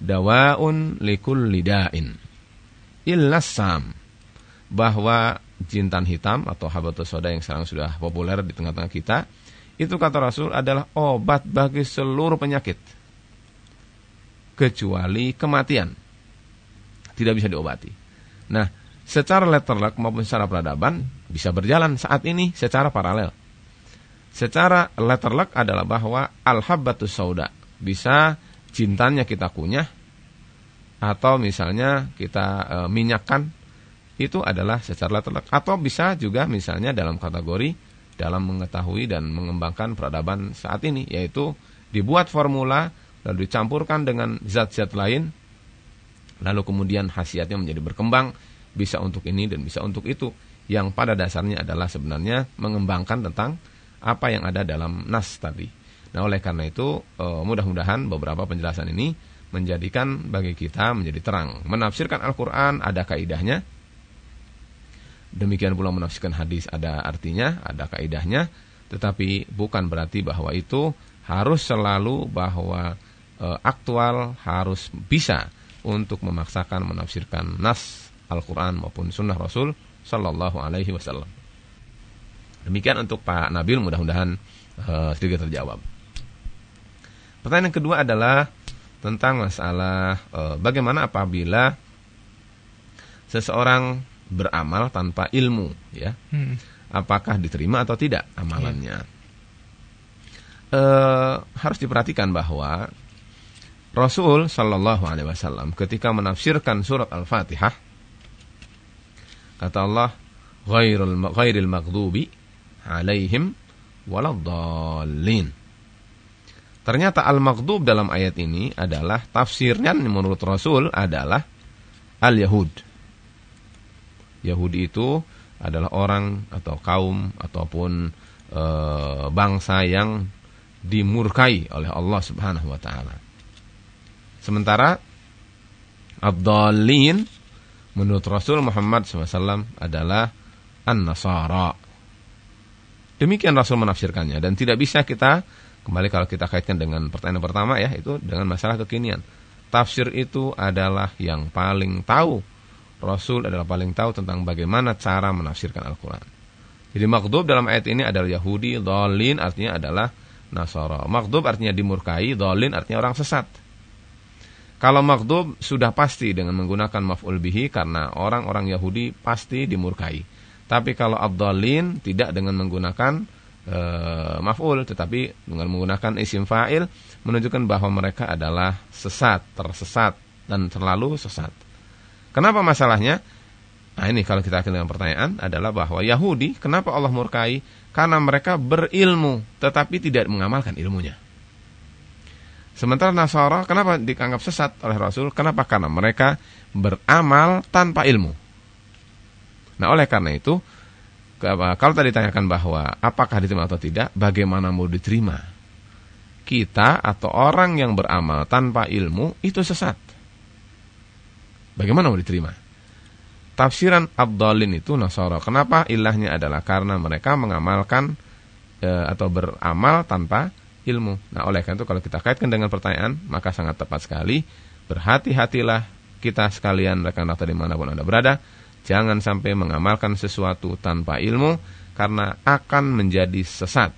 dawaun likul lidain. Illas. Bahwa jintan hitam atau habatus soda yang sekarang sudah populer di tengah-tengah kita, itu kata Rasul adalah obat bagi seluruh penyakit. Kecuali kematian. Tidak bisa diobati. Nah, secara letterlock maupun secara peradaban bisa berjalan saat ini secara paralel. Secara letterlock adalah bahwa al-habbatus sauda bisa jintannya kita kunyah atau misalnya kita e, minyakkan itu adalah secara letterlock atau bisa juga misalnya dalam kategori dalam mengetahui dan mengembangkan peradaban saat ini yaitu dibuat formula lalu dicampurkan dengan zat-zat lain lalu kemudian khasiatnya menjadi berkembang bisa untuk ini dan bisa untuk itu yang pada dasarnya adalah sebenarnya mengembangkan tentang apa yang ada dalam nas tadi. Nah, oleh karena itu eh, mudah-mudahan beberapa penjelasan ini menjadikan bagi kita menjadi terang. Menafsirkan Al-Qur'an ada kaidahnya. Demikian pula menafsirkan hadis ada artinya, ada kaidahnya, tetapi bukan berarti bahwa itu harus selalu bahwa e, aktual harus bisa untuk memaksakan menafsirkan nas Al-Qur'an maupun sunnah Rasul sallallahu alaihi wasallam. Demikian untuk Pak Nabil mudah-mudahan e, sedikit terjawab. Pertanyaan yang kedua adalah tentang masalah e, bagaimana apabila seseorang beramal tanpa ilmu, ya, hmm. apakah diterima atau tidak amalannya? E, harus diperhatikan bahwa Rasul Shallallahu Alaihi Wasallam ketika menafsirkan surat Al-Fatihah kata Allah ghairul ghairil maghdubi alaihim waladdallin Ternyata al-maghdub dalam ayat ini adalah tafsirnya menurut Rasul adalah al-Yahud. Yahudi itu adalah orang atau kaum ataupun e, bangsa yang dimurkai oleh Allah Subhanahu wa taala. Sementara Abdallin menurut Rasul Muhammad SAW adalah An-Nasara. Demikian Rasul menafsirkannya dan tidak bisa kita Kembali kalau kita kaitkan dengan pertanyaan pertama ya, itu dengan masalah kekinian. Tafsir itu adalah yang paling tahu. Rasul adalah paling tahu tentang bagaimana cara menafsirkan Al-Quran. Jadi makdub dalam ayat ini adalah Yahudi, dolin artinya adalah Nasara. Makdub artinya dimurkai, dolin artinya orang sesat. Kalau makdub sudah pasti dengan menggunakan maf'ul bihi karena orang-orang Yahudi pasti dimurkai. Tapi kalau abdalin tidak dengan menggunakan e, maf'ul tetapi dengan menggunakan isim fa'il menunjukkan bahwa mereka adalah sesat, tersesat dan terlalu sesat. Kenapa masalahnya? Nah ini kalau kita akan dengan pertanyaan adalah bahwa Yahudi kenapa Allah murkai? Karena mereka berilmu tetapi tidak mengamalkan ilmunya. Sementara Nasara kenapa dianggap sesat oleh Rasul? Kenapa? Karena mereka beramal tanpa ilmu. Nah, oleh karena itu, kalau tadi ditanyakan bahwa apakah diterima atau tidak, bagaimana mau diterima? Kita atau orang yang beramal tanpa ilmu itu sesat. Bagaimana mau diterima? Tafsiran Abdalin itu Nasara. Kenapa? Ilahnya adalah karena mereka mengamalkan e, atau beramal tanpa ilmu. Nah, oleh karena itu kalau kita kaitkan dengan pertanyaan, maka sangat tepat sekali. Berhati-hatilah kita sekalian rekan rekan di mana pun Anda berada. Jangan sampai mengamalkan sesuatu tanpa ilmu, karena akan menjadi sesat.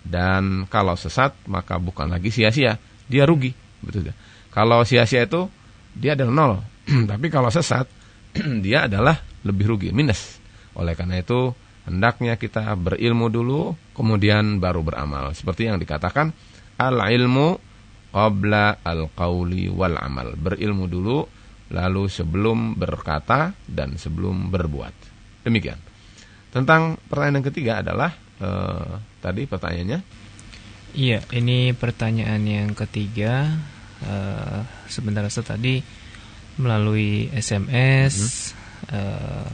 Dan kalau sesat, maka bukan lagi sia-sia. Dia rugi. betul ya. Kalau sia-sia itu, dia adalah nol. Tapi kalau sesat, dia adalah lebih rugi, minus. Oleh karena itu, hendaknya kita berilmu dulu, kemudian baru beramal. Seperti yang dikatakan, al-ilmu qabla al-qawli wal amal. Berilmu dulu, lalu sebelum berkata dan sebelum berbuat. Demikian. Tentang pertanyaan yang ketiga adalah, eh, tadi pertanyaannya. Iya, ini pertanyaan yang ketiga. Uh, sebentar saja tadi melalui SMS. Hmm. Uh,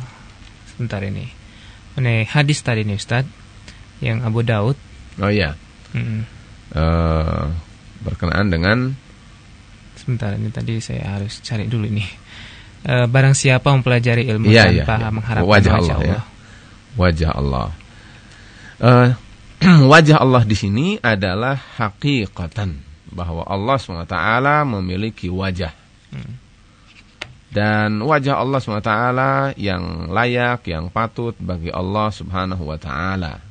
sebentar ini ini hadis tadi nih Ustaz yang Abu Daud. Oh iya. Hmm. Uh, berkenaan dengan sebentar ini tadi saya harus cari dulu ini. Uh, barang siapa mempelajari ilmu iya, tanpa iya, iya. mengharapkan wajah, wajah Allah, Allah. Ya. Wajah Allah. Uh, wajah Allah di sini adalah hakikatan bahwa Allah swt memiliki wajah. Hmm dan wajah Allah SWT yang layak, yang patut bagi Allah Subhanahu wa taala.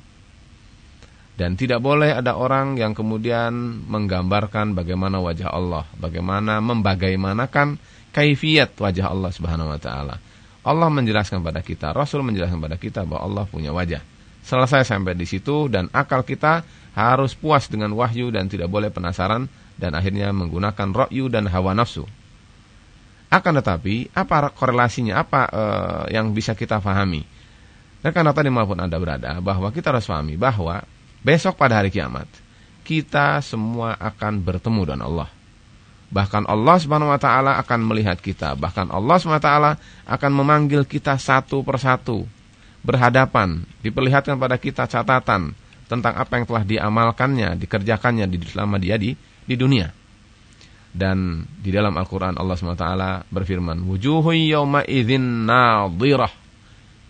Dan tidak boleh ada orang yang kemudian menggambarkan bagaimana wajah Allah, bagaimana membagaimanakan kaifiat wajah Allah Subhanahu wa taala. Allah menjelaskan pada kita, Rasul menjelaskan pada kita bahwa Allah punya wajah. Selesai sampai di situ dan akal kita harus puas dengan wahyu dan tidak boleh penasaran dan akhirnya menggunakan ra'yu dan hawa nafsu akan tetapi, apa korelasinya, apa uh, yang bisa kita pahami? Dan karena tadi maupun Anda berada, bahwa kita harus pahami bahwa besok pada hari kiamat, kita semua akan bertemu dengan Allah. Bahkan Allah Subhanahu wa taala akan melihat kita, bahkan Allah Subhanahu wa taala akan memanggil kita satu persatu berhadapan, diperlihatkan pada kita catatan tentang apa yang telah diamalkannya, dikerjakannya di selama dia di di dunia. Dan di dalam Al-Quran Allah SWT berfirman, Wujuhu yawma idhin nadhirah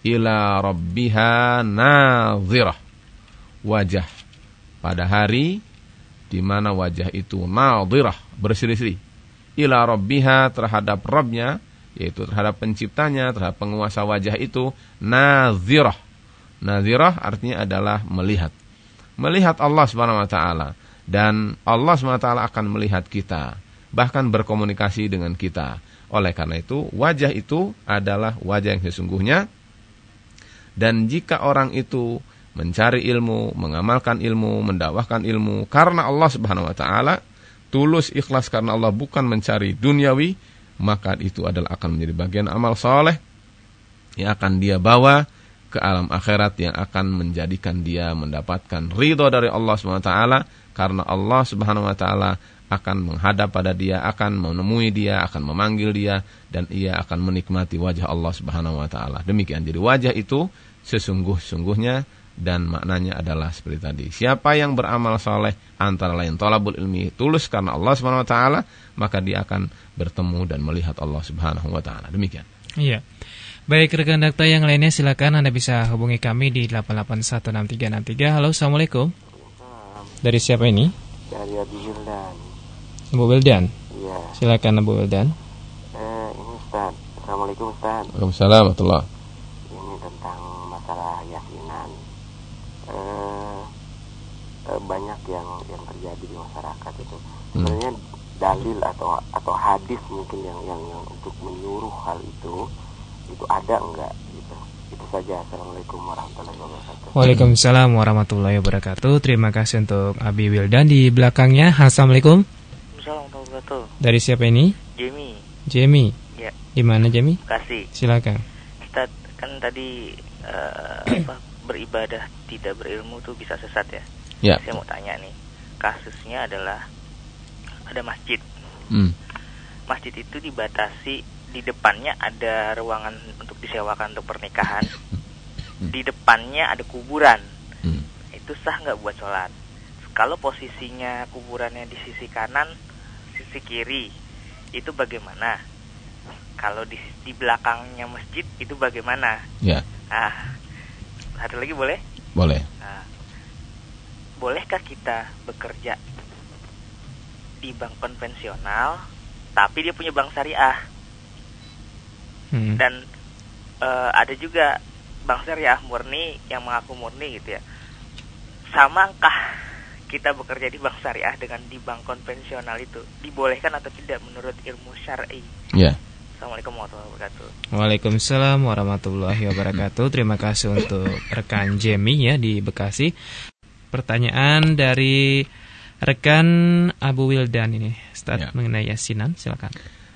ila rabbiha nadhirah. Wajah pada hari di mana wajah itu nadhirah, berseri-seri. Ila rabbiha terhadap Rabbnya, yaitu terhadap penciptanya, terhadap penguasa wajah itu, nadhirah. Nadhirah artinya adalah melihat. Melihat Allah taala dan Allah taala akan melihat kita bahkan berkomunikasi dengan kita. Oleh karena itu, wajah itu adalah wajah yang sesungguhnya. Dan jika orang itu mencari ilmu, mengamalkan ilmu, mendakwahkan ilmu karena Allah Subhanahu wa taala, tulus ikhlas karena Allah bukan mencari duniawi, maka itu adalah akan menjadi bagian amal soleh yang akan dia bawa ke alam akhirat yang akan menjadikan dia mendapatkan ridho dari Allah Subhanahu wa taala karena Allah Subhanahu wa taala akan menghadap pada dia, akan menemui dia, akan memanggil dia dan ia akan menikmati wajah Allah Subhanahu wa taala. Demikian. Jadi wajah itu sesungguh-sungguhnya dan maknanya adalah seperti tadi. Siapa yang beramal soleh antara lain tolabul ilmi tulus karena Allah Subhanahu wa taala, maka dia akan bertemu dan melihat Allah Subhanahu wa taala. Demikian. Iya. Baik rekan dakta yang lainnya silakan Anda bisa hubungi kami di 8816363. Halo, Assalamualaikum. Dari siapa ini? Dari Abi Hildan. Abu Wildan. Iya. Silakan Abu Wildan. Eh, ini Ustaz. Assalamualaikum Ustaz. Waalaikumsalam warahmatullah. Ini tentang masalah yakinan. Eh, eh, banyak yang yang terjadi di masyarakat itu. Hmm. Sebenarnya dalil atau atau hadis mungkin yang yang, yang untuk menyuruh hal itu itu ada enggak gitu. Itu saja. Assalamualaikum warahmatullahi wabarakatuh. Waalaikumsalam warahmatullahi wabarakatuh. Terima kasih untuk Abi Wildan di belakangnya. Assalamualaikum. Dari siapa ini? Jamie. Jamie. Ya. Di mana Jamie? Kasih. Silakan. Ustaz, kan tadi uh, apa, beribadah tidak berilmu tuh bisa sesat ya? Ya. Saya mau tanya nih. Kasusnya adalah ada masjid. Hmm. Masjid itu dibatasi di depannya ada ruangan untuk disewakan untuk pernikahan. Di depannya ada kuburan. Hmm. Itu sah nggak buat sholat? Kalau posisinya kuburannya di sisi kanan, sisi kiri, itu bagaimana? Kalau di di belakangnya masjid itu bagaimana? Ya, Ah, satu lagi boleh? boleh. Nah, bolehkah kita bekerja di bank konvensional, tapi dia punya bank syariah? Hmm. Dan eh, ada juga bank syariah murni yang mengaku murni gitu ya. Samakah kita bekerja di bank syariah dengan di bank konvensional itu? Dibolehkan atau tidak menurut ilmu syar'i? Ya. Assalamualaikum warahmatullahi wabarakatuh. Waalaikumsalam warahmatullahi wabarakatuh. Terima kasih untuk rekan Jemi ya di Bekasi. Pertanyaan dari rekan Abu Wildan ini, Ustaz Ya. mengenai yasinan, silakan.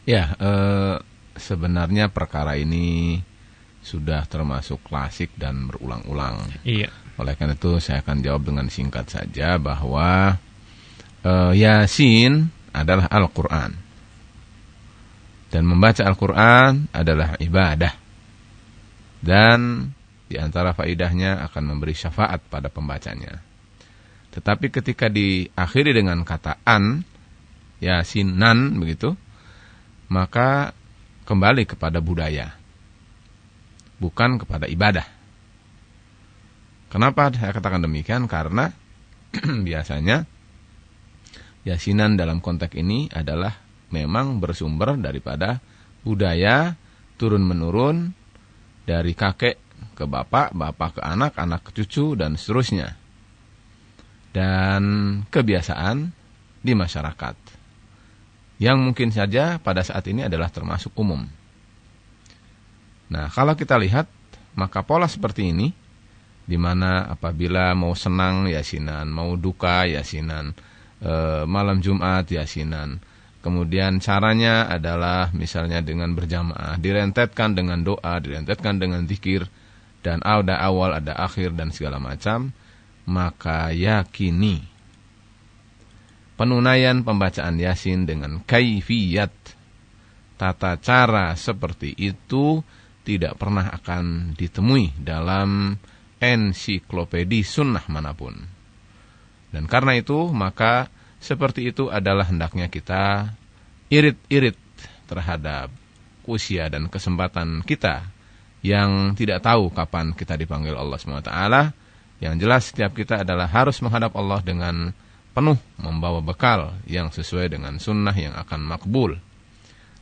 Ya, eh, sebenarnya perkara ini sudah termasuk klasik dan berulang-ulang. Iya. Oleh karena itu saya akan jawab dengan singkat saja bahwa eh, Yasin adalah Al-Quran. Dan membaca Al-Quran adalah ibadah. Dan di antara faidahnya akan memberi syafaat pada pembacanya. Tetapi ketika diakhiri dengan kata an, Yasinan begitu, maka kembali kepada budaya. Bukan kepada ibadah. Kenapa saya katakan demikian? Karena biasanya yasinan dalam konteks ini adalah memang bersumber daripada budaya turun-menurun dari kakek ke bapak, bapak ke anak, anak ke cucu, dan seterusnya. Dan kebiasaan di masyarakat. Yang mungkin saja pada saat ini adalah termasuk umum. Nah, kalau kita lihat, maka pola seperti ini, di mana apabila mau senang yasinan, mau duka yasinan, e, malam Jumat yasinan. Kemudian caranya adalah misalnya dengan berjamaah, direntetkan dengan doa, direntetkan dengan zikir, dan ada awal, ada akhir, dan segala macam, maka yakini penunaian pembacaan yasin dengan kaifiyat tata cara seperti itu tidak pernah akan ditemui dalam ensiklopedi sunnah mana pun. Dan karena itu, maka seperti itu adalah hendaknya kita irit-irit terhadap usia dan kesempatan kita yang tidak tahu kapan kita dipanggil Allah SWT. Yang jelas setiap kita adalah harus menghadap Allah dengan penuh membawa bekal yang sesuai dengan sunnah yang akan makbul.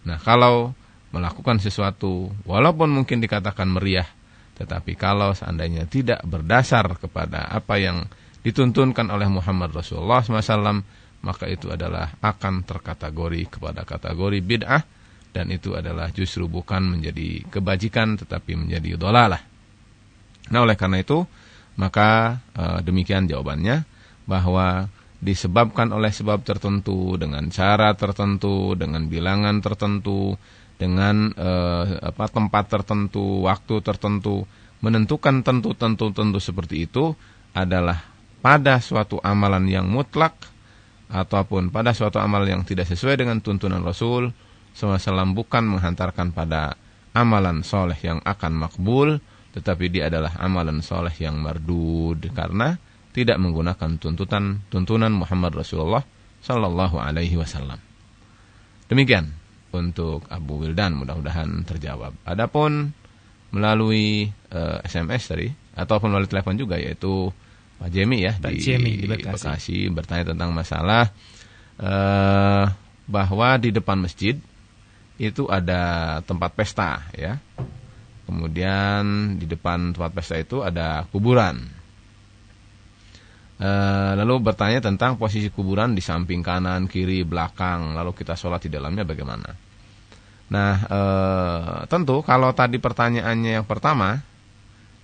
Nah, kalau melakukan sesuatu, walaupun mungkin dikatakan meriah, tetapi kalau seandainya tidak berdasar kepada apa yang dituntunkan oleh Muhammad Rasulullah SAW, maka itu adalah akan terkategori kepada kategori bid'ah, dan itu adalah justru bukan menjadi kebajikan, tetapi menjadi dolalah. Nah, oleh karena itu, maka e, demikian jawabannya, bahwa disebabkan oleh sebab tertentu, dengan cara tertentu, dengan bilangan tertentu, dengan eh, apa tempat tertentu, waktu tertentu, menentukan tentu-tentu-tentu seperti itu adalah pada suatu amalan yang mutlak ataupun pada suatu amal yang tidak sesuai dengan tuntunan Rasul SAW bukan menghantarkan pada amalan soleh yang akan makbul, tetapi dia adalah amalan soleh yang mardud karena tidak menggunakan tuntutan tuntunan Muhammad Rasulullah Sallallahu Alaihi Wasallam. Demikian untuk Abu Wildan mudah-mudahan terjawab. Adapun melalui uh, SMS tadi ataupun melalui telepon juga yaitu Pak Jemi ya Pak di, Jemi di Bekasi. bertanya tentang masalah uh, bahwa di depan masjid itu ada tempat pesta ya. Kemudian di depan tempat pesta itu ada kuburan. Uh, lalu bertanya tentang posisi kuburan di samping kanan, kiri, belakang. Lalu kita sholat di dalamnya bagaimana? Nah, e, tentu kalau tadi pertanyaannya yang pertama,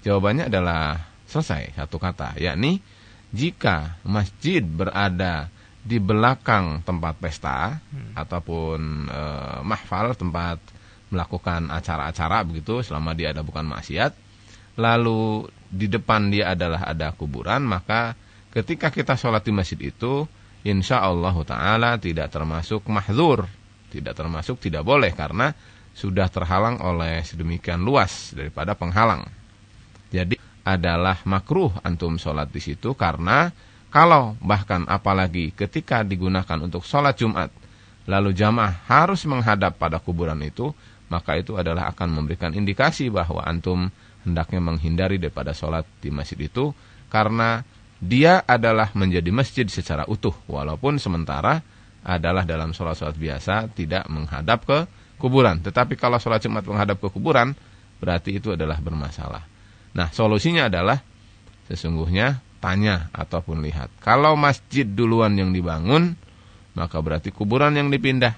jawabannya adalah selesai satu kata, yakni jika masjid berada di belakang tempat pesta hmm. ataupun e, mahfal tempat melakukan acara-acara begitu selama dia ada bukan maksiat, lalu di depan dia adalah ada kuburan, maka ketika kita sholat di masjid itu insya Allah Taala tidak termasuk mahzur, tidak termasuk tidak boleh karena sudah terhalang oleh sedemikian luas daripada penghalang. Jadi adalah makruh antum sholat di situ karena kalau bahkan apalagi ketika digunakan untuk sholat Jumat, lalu jamaah harus menghadap pada kuburan itu, maka itu adalah akan memberikan indikasi bahwa antum hendaknya menghindari daripada sholat di masjid itu karena dia adalah menjadi masjid secara utuh walaupun sementara adalah dalam sholat-sholat biasa tidak menghadap ke kuburan. Tetapi kalau sholat Jumat menghadap ke kuburan berarti itu adalah bermasalah. Nah solusinya adalah sesungguhnya tanya ataupun lihat. Kalau masjid duluan yang dibangun maka berarti kuburan yang dipindah.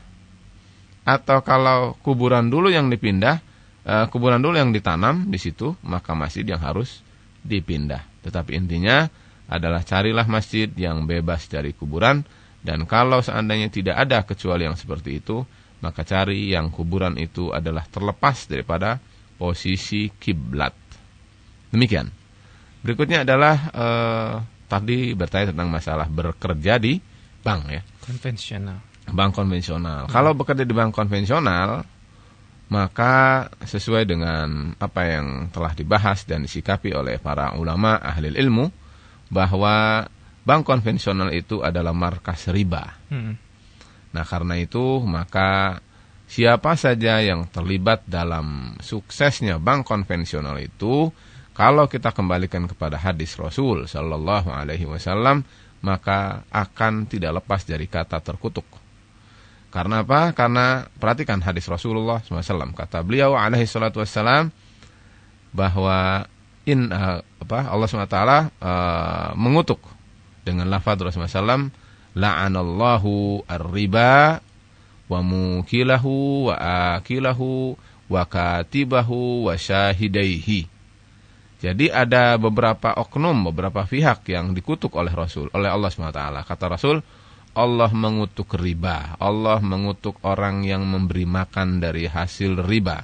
Atau kalau kuburan dulu yang dipindah uh, kuburan dulu yang ditanam di situ, maka masjid yang harus dipindah. Tetapi intinya adalah carilah masjid yang bebas dari kuburan dan kalau seandainya tidak ada kecuali yang seperti itu, maka cari yang kuburan itu adalah terlepas daripada posisi kiblat. Demikian. Berikutnya adalah uh, tadi bertanya tentang masalah bekerja di bank ya. Konvensional. Bank konvensional. Hmm. Kalau bekerja di bank konvensional, maka sesuai dengan apa yang telah dibahas dan disikapi oleh para ulama ahli ilmu bahwa bank konvensional itu adalah markas riba. Hmm. Nah, karena itu maka siapa saja yang terlibat dalam suksesnya bank konvensional itu kalau kita kembalikan kepada hadis Rasul Shallallahu alaihi wasallam maka akan tidak lepas dari kata terkutuk. Karena apa? Karena perhatikan hadis Rasulullah SAW. Kata beliau alaihi salatu wassalam bahwa in uh, apa Allah SWT uh, mengutuk dengan lafaz Rasulullah SAW la'anallahu ar-riba wa mukilahu wa akilahu wa katibahu wa syahidaihi. Jadi ada beberapa oknum, beberapa pihak yang dikutuk oleh Rasul, oleh Allah SWT. Kata Rasul, Allah mengutuk riba. Allah mengutuk orang yang memberi makan dari hasil riba.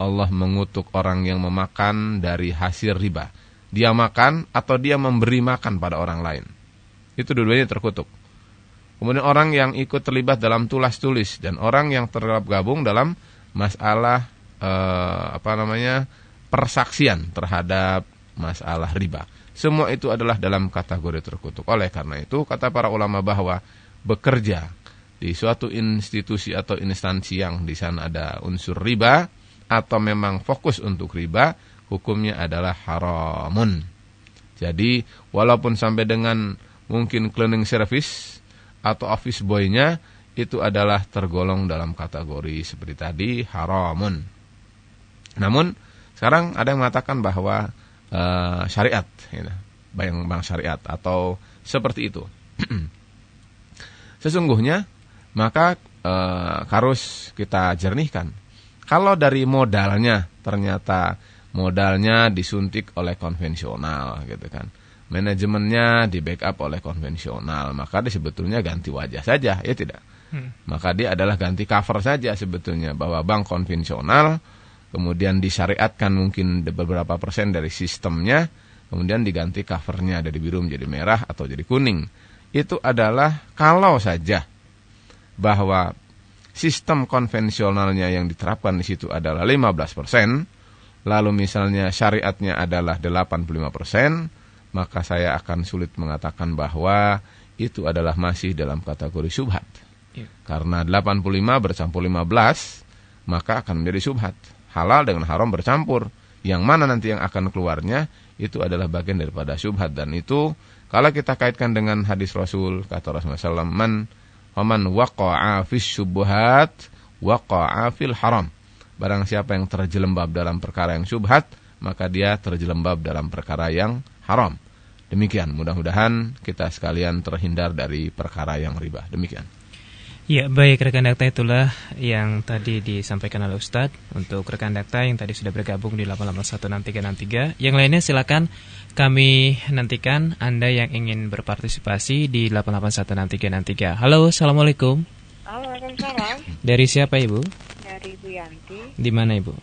Allah mengutuk orang yang memakan dari hasil riba. Dia makan atau dia memberi makan pada orang lain. Itu dua-duanya terkutuk. Kemudian orang yang ikut terlibat dalam tulas-tulis dan orang yang tergabung dalam masalah eh, apa namanya persaksian terhadap masalah riba. Semua itu adalah dalam kategori terkutuk. Oleh karena itu, kata para ulama bahwa bekerja di suatu institusi atau instansi yang di sana ada unsur riba atau memang fokus untuk riba, hukumnya adalah haramun. Jadi, walaupun sampai dengan mungkin cleaning service atau office boy-nya itu adalah tergolong dalam kategori seperti tadi haramun. Namun sekarang ada yang mengatakan bahwa uh, syariat, ya, bayang bang syariat atau seperti itu. Sesungguhnya maka uh, harus kita jernihkan. Kalau dari modalnya ternyata modalnya disuntik oleh konvensional gitu kan. Manajemennya di backup oleh konvensional, maka dia sebetulnya ganti wajah saja, ya tidak. Hmm. Maka dia adalah ganti cover saja sebetulnya bahwa bank konvensional kemudian disyariatkan mungkin beberapa persen dari sistemnya, kemudian diganti covernya dari biru menjadi merah atau jadi kuning. Itu adalah kalau saja bahwa sistem konvensionalnya yang diterapkan di situ adalah 15%, lalu misalnya syariatnya adalah 85%, maka saya akan sulit mengatakan bahwa itu adalah masih dalam kategori subhat. Ya. Karena 85 bercampur 15, maka akan menjadi subhat halal dengan haram bercampur. Yang mana nanti yang akan keluarnya itu adalah bagian daripada syubhat dan itu kalau kita kaitkan dengan hadis Rasul kata Rasulullah SAW, man man waqa'a fis syubhat waqa'a fil haram. Barang siapa yang terjelembab dalam perkara yang syubhat, maka dia terjelembab dalam perkara yang haram. Demikian, mudah-mudahan kita sekalian terhindar dari perkara yang riba. Demikian. Ya, baik rekan dakta itulah yang tadi disampaikan oleh Ustadz untuk rekan dakta yang tadi sudah bergabung di 8816363. Yang lainnya silakan kami nantikan Anda yang ingin berpartisipasi di 8816363. Halo, Assalamualaikum. Halo, Waalaikumsalam. Dari siapa Ibu? Dari Bu Yanti. Di mana Ibu?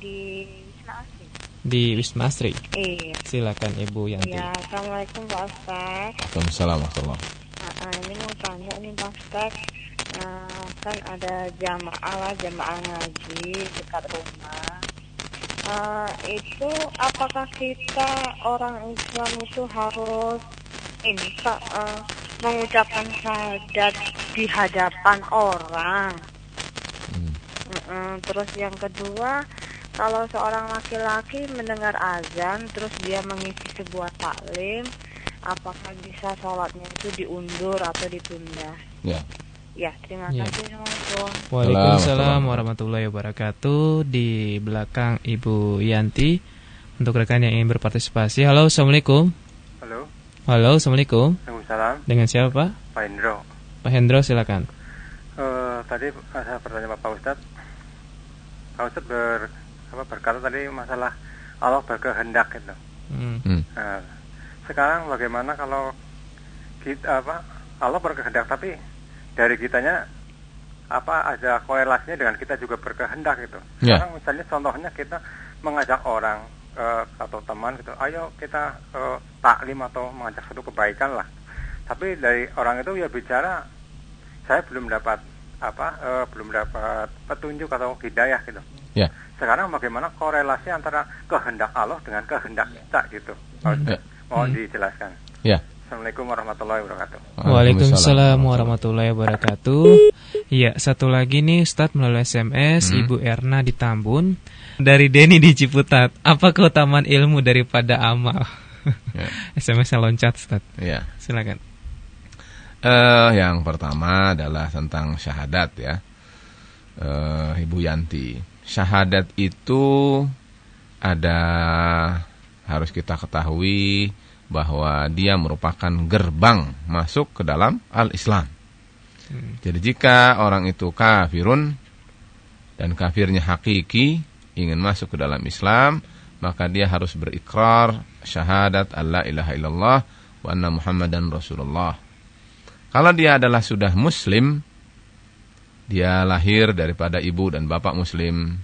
Di Wisma Asri. Di Wisma Asri? Iya. Silakan Ibu Yanti. Ya, Assalamualaikum Pak Ustaz. Waalaikumsalam warahmatullahi Uh, ini mau ini Bang Ustaz, eh, kan ada jamaah lah, jamaah ngaji dekat rumah. Eh, itu apakah kita orang Islam itu harus ini Kak eh, mengucapkan syahadat di hadapan orang? Hmm. Mm-mm. Terus yang kedua, kalau seorang laki-laki mendengar azan, terus dia mengisi sebuah taklim, apakah bisa sholatnya itu diundur atau ditunda? Ya. Ya, terima Ya. kasih. Assalamualaikum. Waalaikumsalam warahmatullahi wabarakatuh. Di belakang Ibu Yanti untuk rekan yang ingin berpartisipasi. Halo, assalamualaikum. Halo, Halo, assalamualaikum. Waalaikumsalam, Dengan siapa Pak? Pak Indro. Pak Hendro, silakan. Eh, tadi ada pertanyaan Pak Ustadz. Pak Ustadz ber, apa, berkata tadi masalah Allah berkehendak gitu. Hmm. Nah, sekarang bagaimana kalau kita apa Allah berkehendak tapi dari kitanya apa ada korelasinya dengan kita juga berkehendak gitu. Ya. Sekarang misalnya contohnya kita mengajak orang eh, atau teman gitu, ayo kita eh, taklim atau mengajak satu kebaikan lah. Tapi dari orang itu ya bicara saya belum dapat apa eh, belum dapat petunjuk atau hidayah gitu. Ya. Sekarang bagaimana korelasi antara kehendak Allah dengan kehendak kita gitu? Ya. Mohon Hmm. dijelaskan. Ya. Assalamualaikum warahmatullahi wabarakatuh. Waalaikumsalam warahmatullahi wabarakatuh. Iya, satu lagi nih Ustadz melalui SMS Hmm. Ibu Erna di Tambun dari Denny di Ciputat. Apa keutamaan ilmu daripada amal? Ya. SMS-nya loncat Ustadz. Ya. Silakan. Eh, yang pertama adalah tentang syahadat ya. Eh, Ibu Yanti. Syahadat itu ada harus kita ketahui bahwa dia merupakan gerbang masuk ke dalam al-Islam. Jadi jika orang itu kafirun dan kafirnya hakiki ingin masuk ke dalam Islam, maka dia harus berikrar syahadat Allah ilaha illallah wa anna Muhammadan Rasulullah. Kalau dia adalah sudah muslim, dia lahir daripada ibu dan bapak muslim.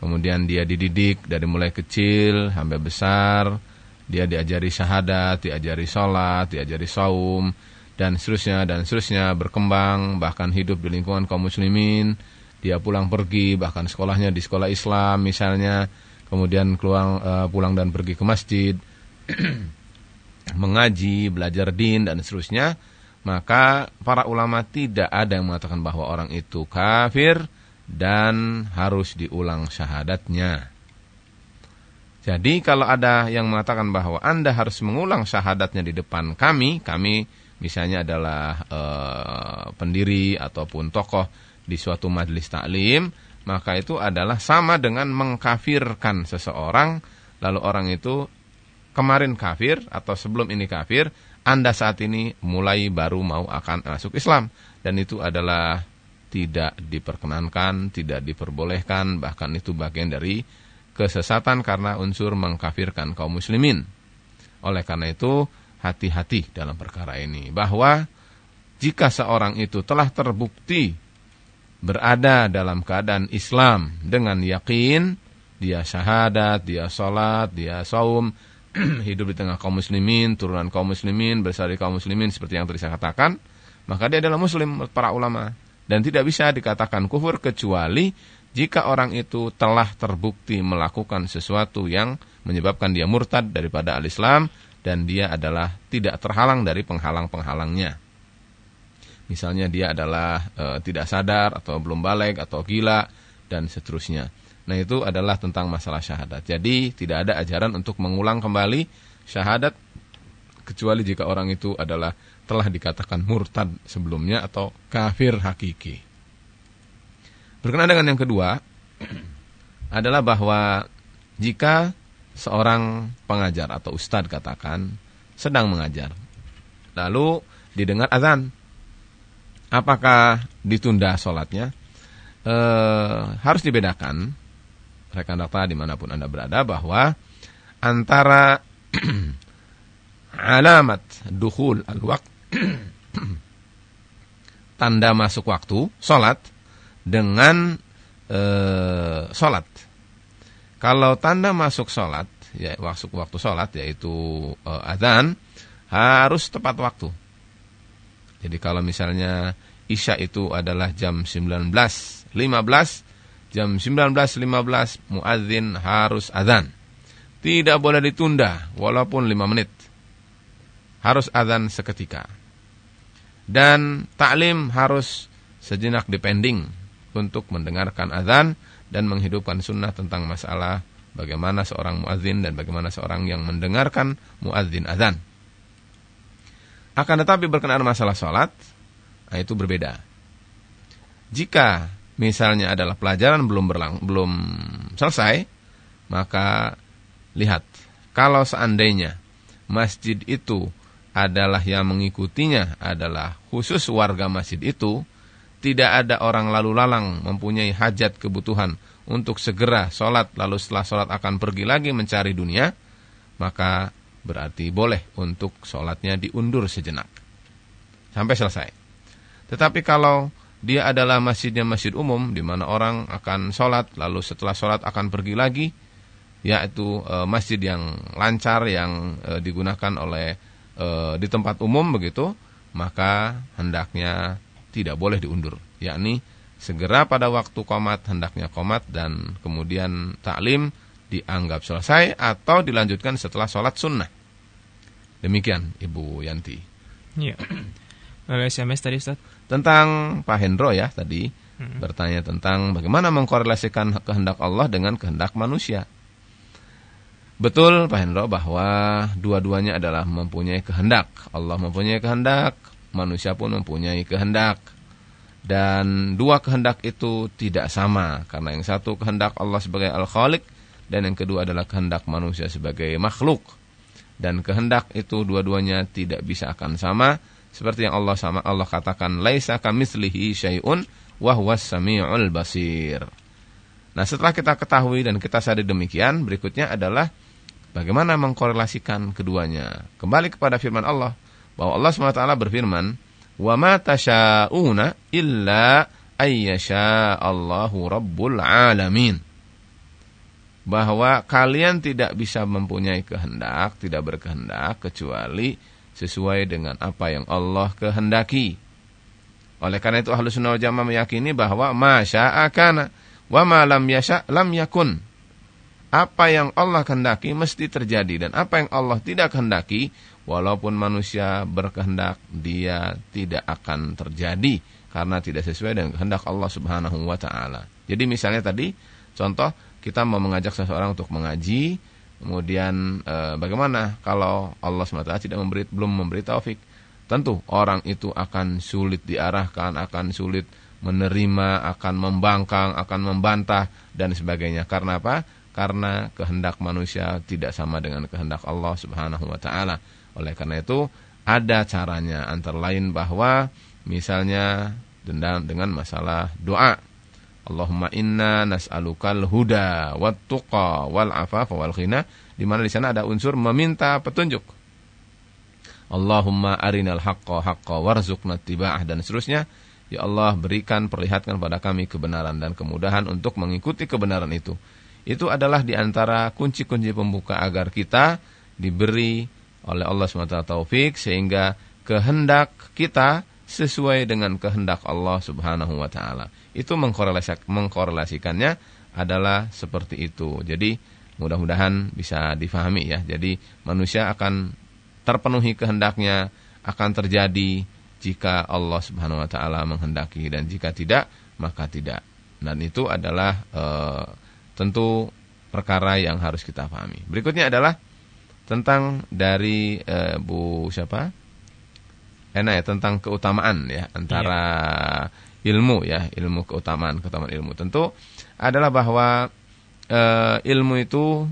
Kemudian dia dididik dari mulai kecil sampai besar, dia diajari syahadat, diajari sholat, diajari saum, dan seterusnya dan seterusnya berkembang bahkan hidup di lingkungan kaum muslimin. Dia pulang pergi bahkan sekolahnya di sekolah Islam misalnya. Kemudian keluar eh, pulang dan pergi ke masjid mengaji belajar din dan seterusnya. Maka para ulama tidak ada yang mengatakan bahwa orang itu kafir dan harus diulang syahadatnya jadi kalau ada yang mengatakan bahwa Anda harus mengulang syahadatnya di depan kami, kami misalnya adalah eh, pendiri ataupun tokoh di suatu majelis taklim, maka itu adalah sama dengan mengkafirkan seseorang, lalu orang itu kemarin kafir atau sebelum ini kafir, Anda saat ini mulai baru mau akan masuk Islam. Dan itu adalah tidak diperkenankan, tidak diperbolehkan, bahkan itu bagian dari kesesatan karena unsur mengkafirkan kaum muslimin. Oleh karena itu, hati-hati dalam perkara ini. Bahwa jika seorang itu telah terbukti berada dalam keadaan Islam dengan yakin, dia syahadat, dia sholat, dia saum, hidup di tengah kaum muslimin, turunan kaum muslimin, besar kaum muslimin seperti yang tadi saya katakan, maka dia adalah muslim para ulama. Dan tidak bisa dikatakan kufur kecuali jika orang itu telah terbukti melakukan sesuatu yang menyebabkan dia murtad daripada al-Islam dan dia adalah tidak terhalang dari penghalang-penghalangnya. Misalnya dia adalah e, tidak sadar atau belum balik atau gila dan seterusnya. Nah itu adalah tentang masalah syahadat. Jadi tidak ada ajaran untuk mengulang kembali syahadat kecuali jika orang itu adalah telah dikatakan murtad sebelumnya atau kafir hakiki. Berkenaan dengan yang kedua adalah bahwa jika seorang pengajar atau ustadz katakan sedang mengajar, lalu didengar azan, apakah ditunda sholatnya? E, harus dibedakan, rekan data di mana pun anda berada, bahwa antara alamat dukhul al-waqt tanda masuk waktu sholat dengan e, sholat. Kalau tanda masuk sholat, ya masuk waktu sholat yaitu e, adzan harus tepat waktu. Jadi kalau misalnya Isya itu adalah jam 19.15, jam 19.15 muadzin harus azan. Tidak boleh ditunda walaupun 5 menit. Harus azan seketika. Dan taklim harus sejenak dipending untuk mendengarkan azan dan menghidupkan sunnah tentang masalah bagaimana seorang muadzin dan bagaimana seorang yang mendengarkan muadzin azan. Akan tetapi berkenaan masalah sholat, nah itu berbeda. Jika misalnya adalah pelajaran belum berlang, belum selesai, maka lihat kalau seandainya masjid itu adalah yang mengikutinya adalah khusus warga masjid itu, tidak ada orang lalu lalang mempunyai hajat kebutuhan untuk segera sholat lalu setelah sholat akan pergi lagi mencari dunia, maka berarti boleh untuk sholatnya diundur sejenak sampai selesai. Tetapi kalau dia adalah masjidnya masjid umum di mana orang akan sholat lalu setelah sholat akan pergi lagi yaitu e, masjid yang lancar yang e, digunakan oleh e, di tempat umum begitu maka hendaknya tidak boleh diundur yakni segera pada waktu komat hendaknya komat dan kemudian taklim dianggap selesai atau dilanjutkan setelah sholat sunnah demikian Ibu Yanti Iya. Lalu SMS tadi Ustaz? tentang Pak Hendro ya tadi Hmm. bertanya tentang bagaimana mengkorelasikan kehendak Allah dengan kehendak manusia. Betul Pak Hendro bahwa dua-duanya adalah mempunyai kehendak. Allah mempunyai kehendak, manusia pun mempunyai kehendak. Dan dua kehendak itu tidak sama karena yang satu kehendak Allah sebagai Al-Khaliq dan yang kedua adalah kehendak manusia sebagai makhluk. Dan kehendak itu dua-duanya tidak bisa akan sama seperti yang Allah sama Allah katakan laisa kamitslihi syai'un wa huwas samiul basir. Nah, setelah kita ketahui dan kita sadari demikian, berikutnya adalah bagaimana mengkorelasikan keduanya. Kembali kepada firman Allah bahwa Allah SWT berfirman, "Wa ma tasyauna illa ayyasha Allahu rabbul alamin." Bahwa kalian tidak bisa mempunyai kehendak, tidak berkehendak kecuali sesuai dengan apa yang Allah kehendaki. Oleh karena itu ahlu sunnah jamaah meyakini bahwa masya'a kana wa ma lam yasha lam yakun. Apa yang Allah kehendaki mesti terjadi dan apa yang Allah tidak kehendaki walaupun manusia berkehendak dia tidak akan terjadi karena tidak sesuai dengan kehendak Allah Subhanahu wa taala. Jadi misalnya tadi contoh kita mau mengajak seseorang untuk mengaji Kemudian e, bagaimana kalau Allah SWT tidak memberi, belum memberi taufik? Tentu orang itu akan sulit diarahkan, akan sulit menerima, akan membangkang, akan membantah dan sebagainya. Karena apa? Karena kehendak manusia tidak sama dengan kehendak Allah Subhanahu wa taala. Oleh karena itu ada caranya antara lain bahwa misalnya dengan masalah doa Allahumma inna nas'alukal huda wat tuqa wal afafa wal ghina di mana di sana ada unsur meminta petunjuk. Allahumma arinal haqqa haqqa warzuqna tiba'ah dan seterusnya. Ya Allah berikan perlihatkan pada kami kebenaran dan kemudahan untuk mengikuti kebenaran itu. Itu adalah di antara kunci-kunci pembuka agar kita diberi oleh Allah SWT taufik sehingga kehendak kita sesuai dengan kehendak Allah Subhanahu wa taala. Itu mengkorelasikannya adalah seperti itu. Jadi mudah-mudahan bisa difahami ya. Jadi manusia akan terpenuhi kehendaknya akan terjadi jika Allah Subhanahu wa taala menghendaki dan jika tidak maka tidak. Dan itu adalah e, tentu perkara yang harus kita pahami. Berikutnya adalah tentang dari e, Bu siapa? enak ya tentang keutamaan ya antara iya. ilmu ya ilmu keutamaan keutamaan ilmu tentu adalah bahwa e, ilmu itu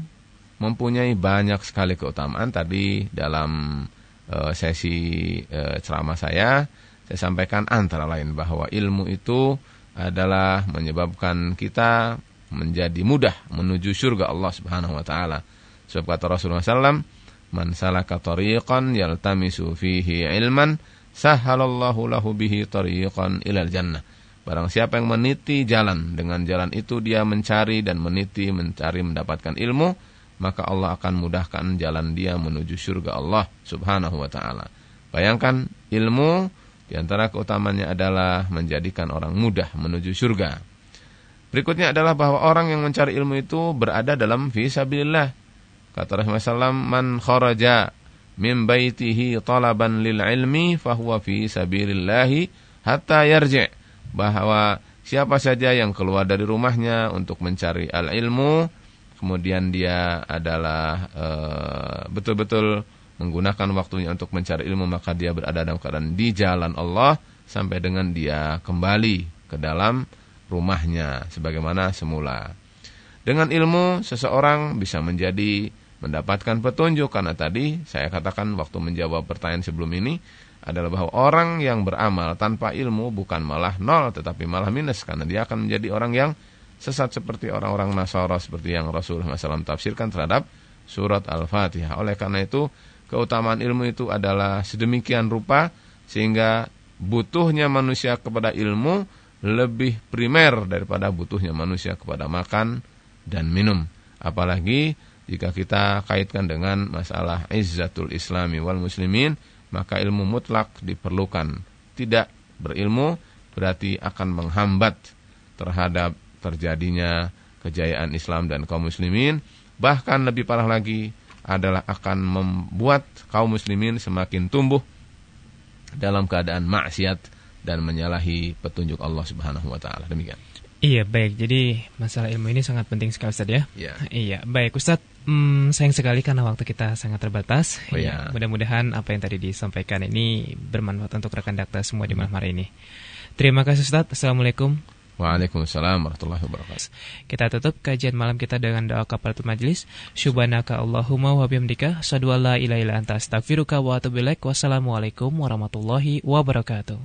mempunyai banyak sekali keutamaan tadi dalam e, sesi e, ceramah saya saya sampaikan antara lain bahwa ilmu itu adalah menyebabkan kita menjadi mudah menuju surga Allah Subhanahu wa taala. Sebab kata Rasulullah SAW, Man salaka tariqan yaltamisu fihi ilman sahalallahu lahu bihi tariqan ilal jannah. Barang siapa yang meniti jalan dengan jalan itu dia mencari dan meniti mencari mendapatkan ilmu, maka Allah akan mudahkan jalan dia menuju surga Allah Subhanahu wa taala. Bayangkan ilmu Di antara keutamanya adalah menjadikan orang mudah menuju surga. Berikutnya adalah bahwa orang yang mencari ilmu itu berada dalam fisabilillah. Kata Rasulullah SAW, Man kharaja min baitihi talaban lil ilmi fahuwa fi sabilillahi hatta yarji' bahwa siapa saja yang keluar dari rumahnya untuk mencari al ilmu kemudian dia adalah eh, betul-betul menggunakan waktunya untuk mencari ilmu maka dia berada dalam keadaan di jalan Allah sampai dengan dia kembali ke dalam rumahnya sebagaimana semula. Dengan ilmu seseorang bisa menjadi mendapatkan petunjuk karena tadi saya katakan waktu menjawab pertanyaan sebelum ini adalah bahwa orang yang beramal tanpa ilmu bukan malah nol tetapi malah minus karena dia akan menjadi orang yang sesat seperti orang-orang Nasara seperti yang Rasulullah SAW tafsirkan terhadap surat Al-Fatihah. Oleh karena itu keutamaan ilmu itu adalah sedemikian rupa sehingga butuhnya manusia kepada ilmu lebih primer daripada butuhnya manusia kepada makan dan minum. Apalagi jika kita kaitkan dengan masalah izzatul islami wal muslimin, maka ilmu mutlak diperlukan. Tidak berilmu berarti akan menghambat terhadap terjadinya kejayaan Islam dan kaum muslimin. Bahkan lebih parah lagi adalah akan membuat kaum muslimin semakin tumbuh dalam keadaan maksiat dan menyalahi petunjuk Allah Subhanahu wa taala. Demikian. Iya baik, jadi masalah ilmu ini sangat penting sekali Ustaz ya. Ya. Iya baik Ustaz, hmm, sayang sekali karena waktu kita sangat terbatas. Oh, ya. ya. Mudah-mudahan apa yang tadi disampaikan ini bermanfaat untuk rekan dakta semua di malam hari ini. Terima kasih Ustaz, Assalamualaikum. Waalaikumsalam warahmatullahi wabarakatuh. Kita tutup kajian malam kita dengan doa kafaratul majlis. Subhanaka Allahumma wa bihamdika, asyhadu an la ilaha illa anta astaghfiruka wa atubu ilaik. Wassalamualaikum warahmatullahi wabarakatuh.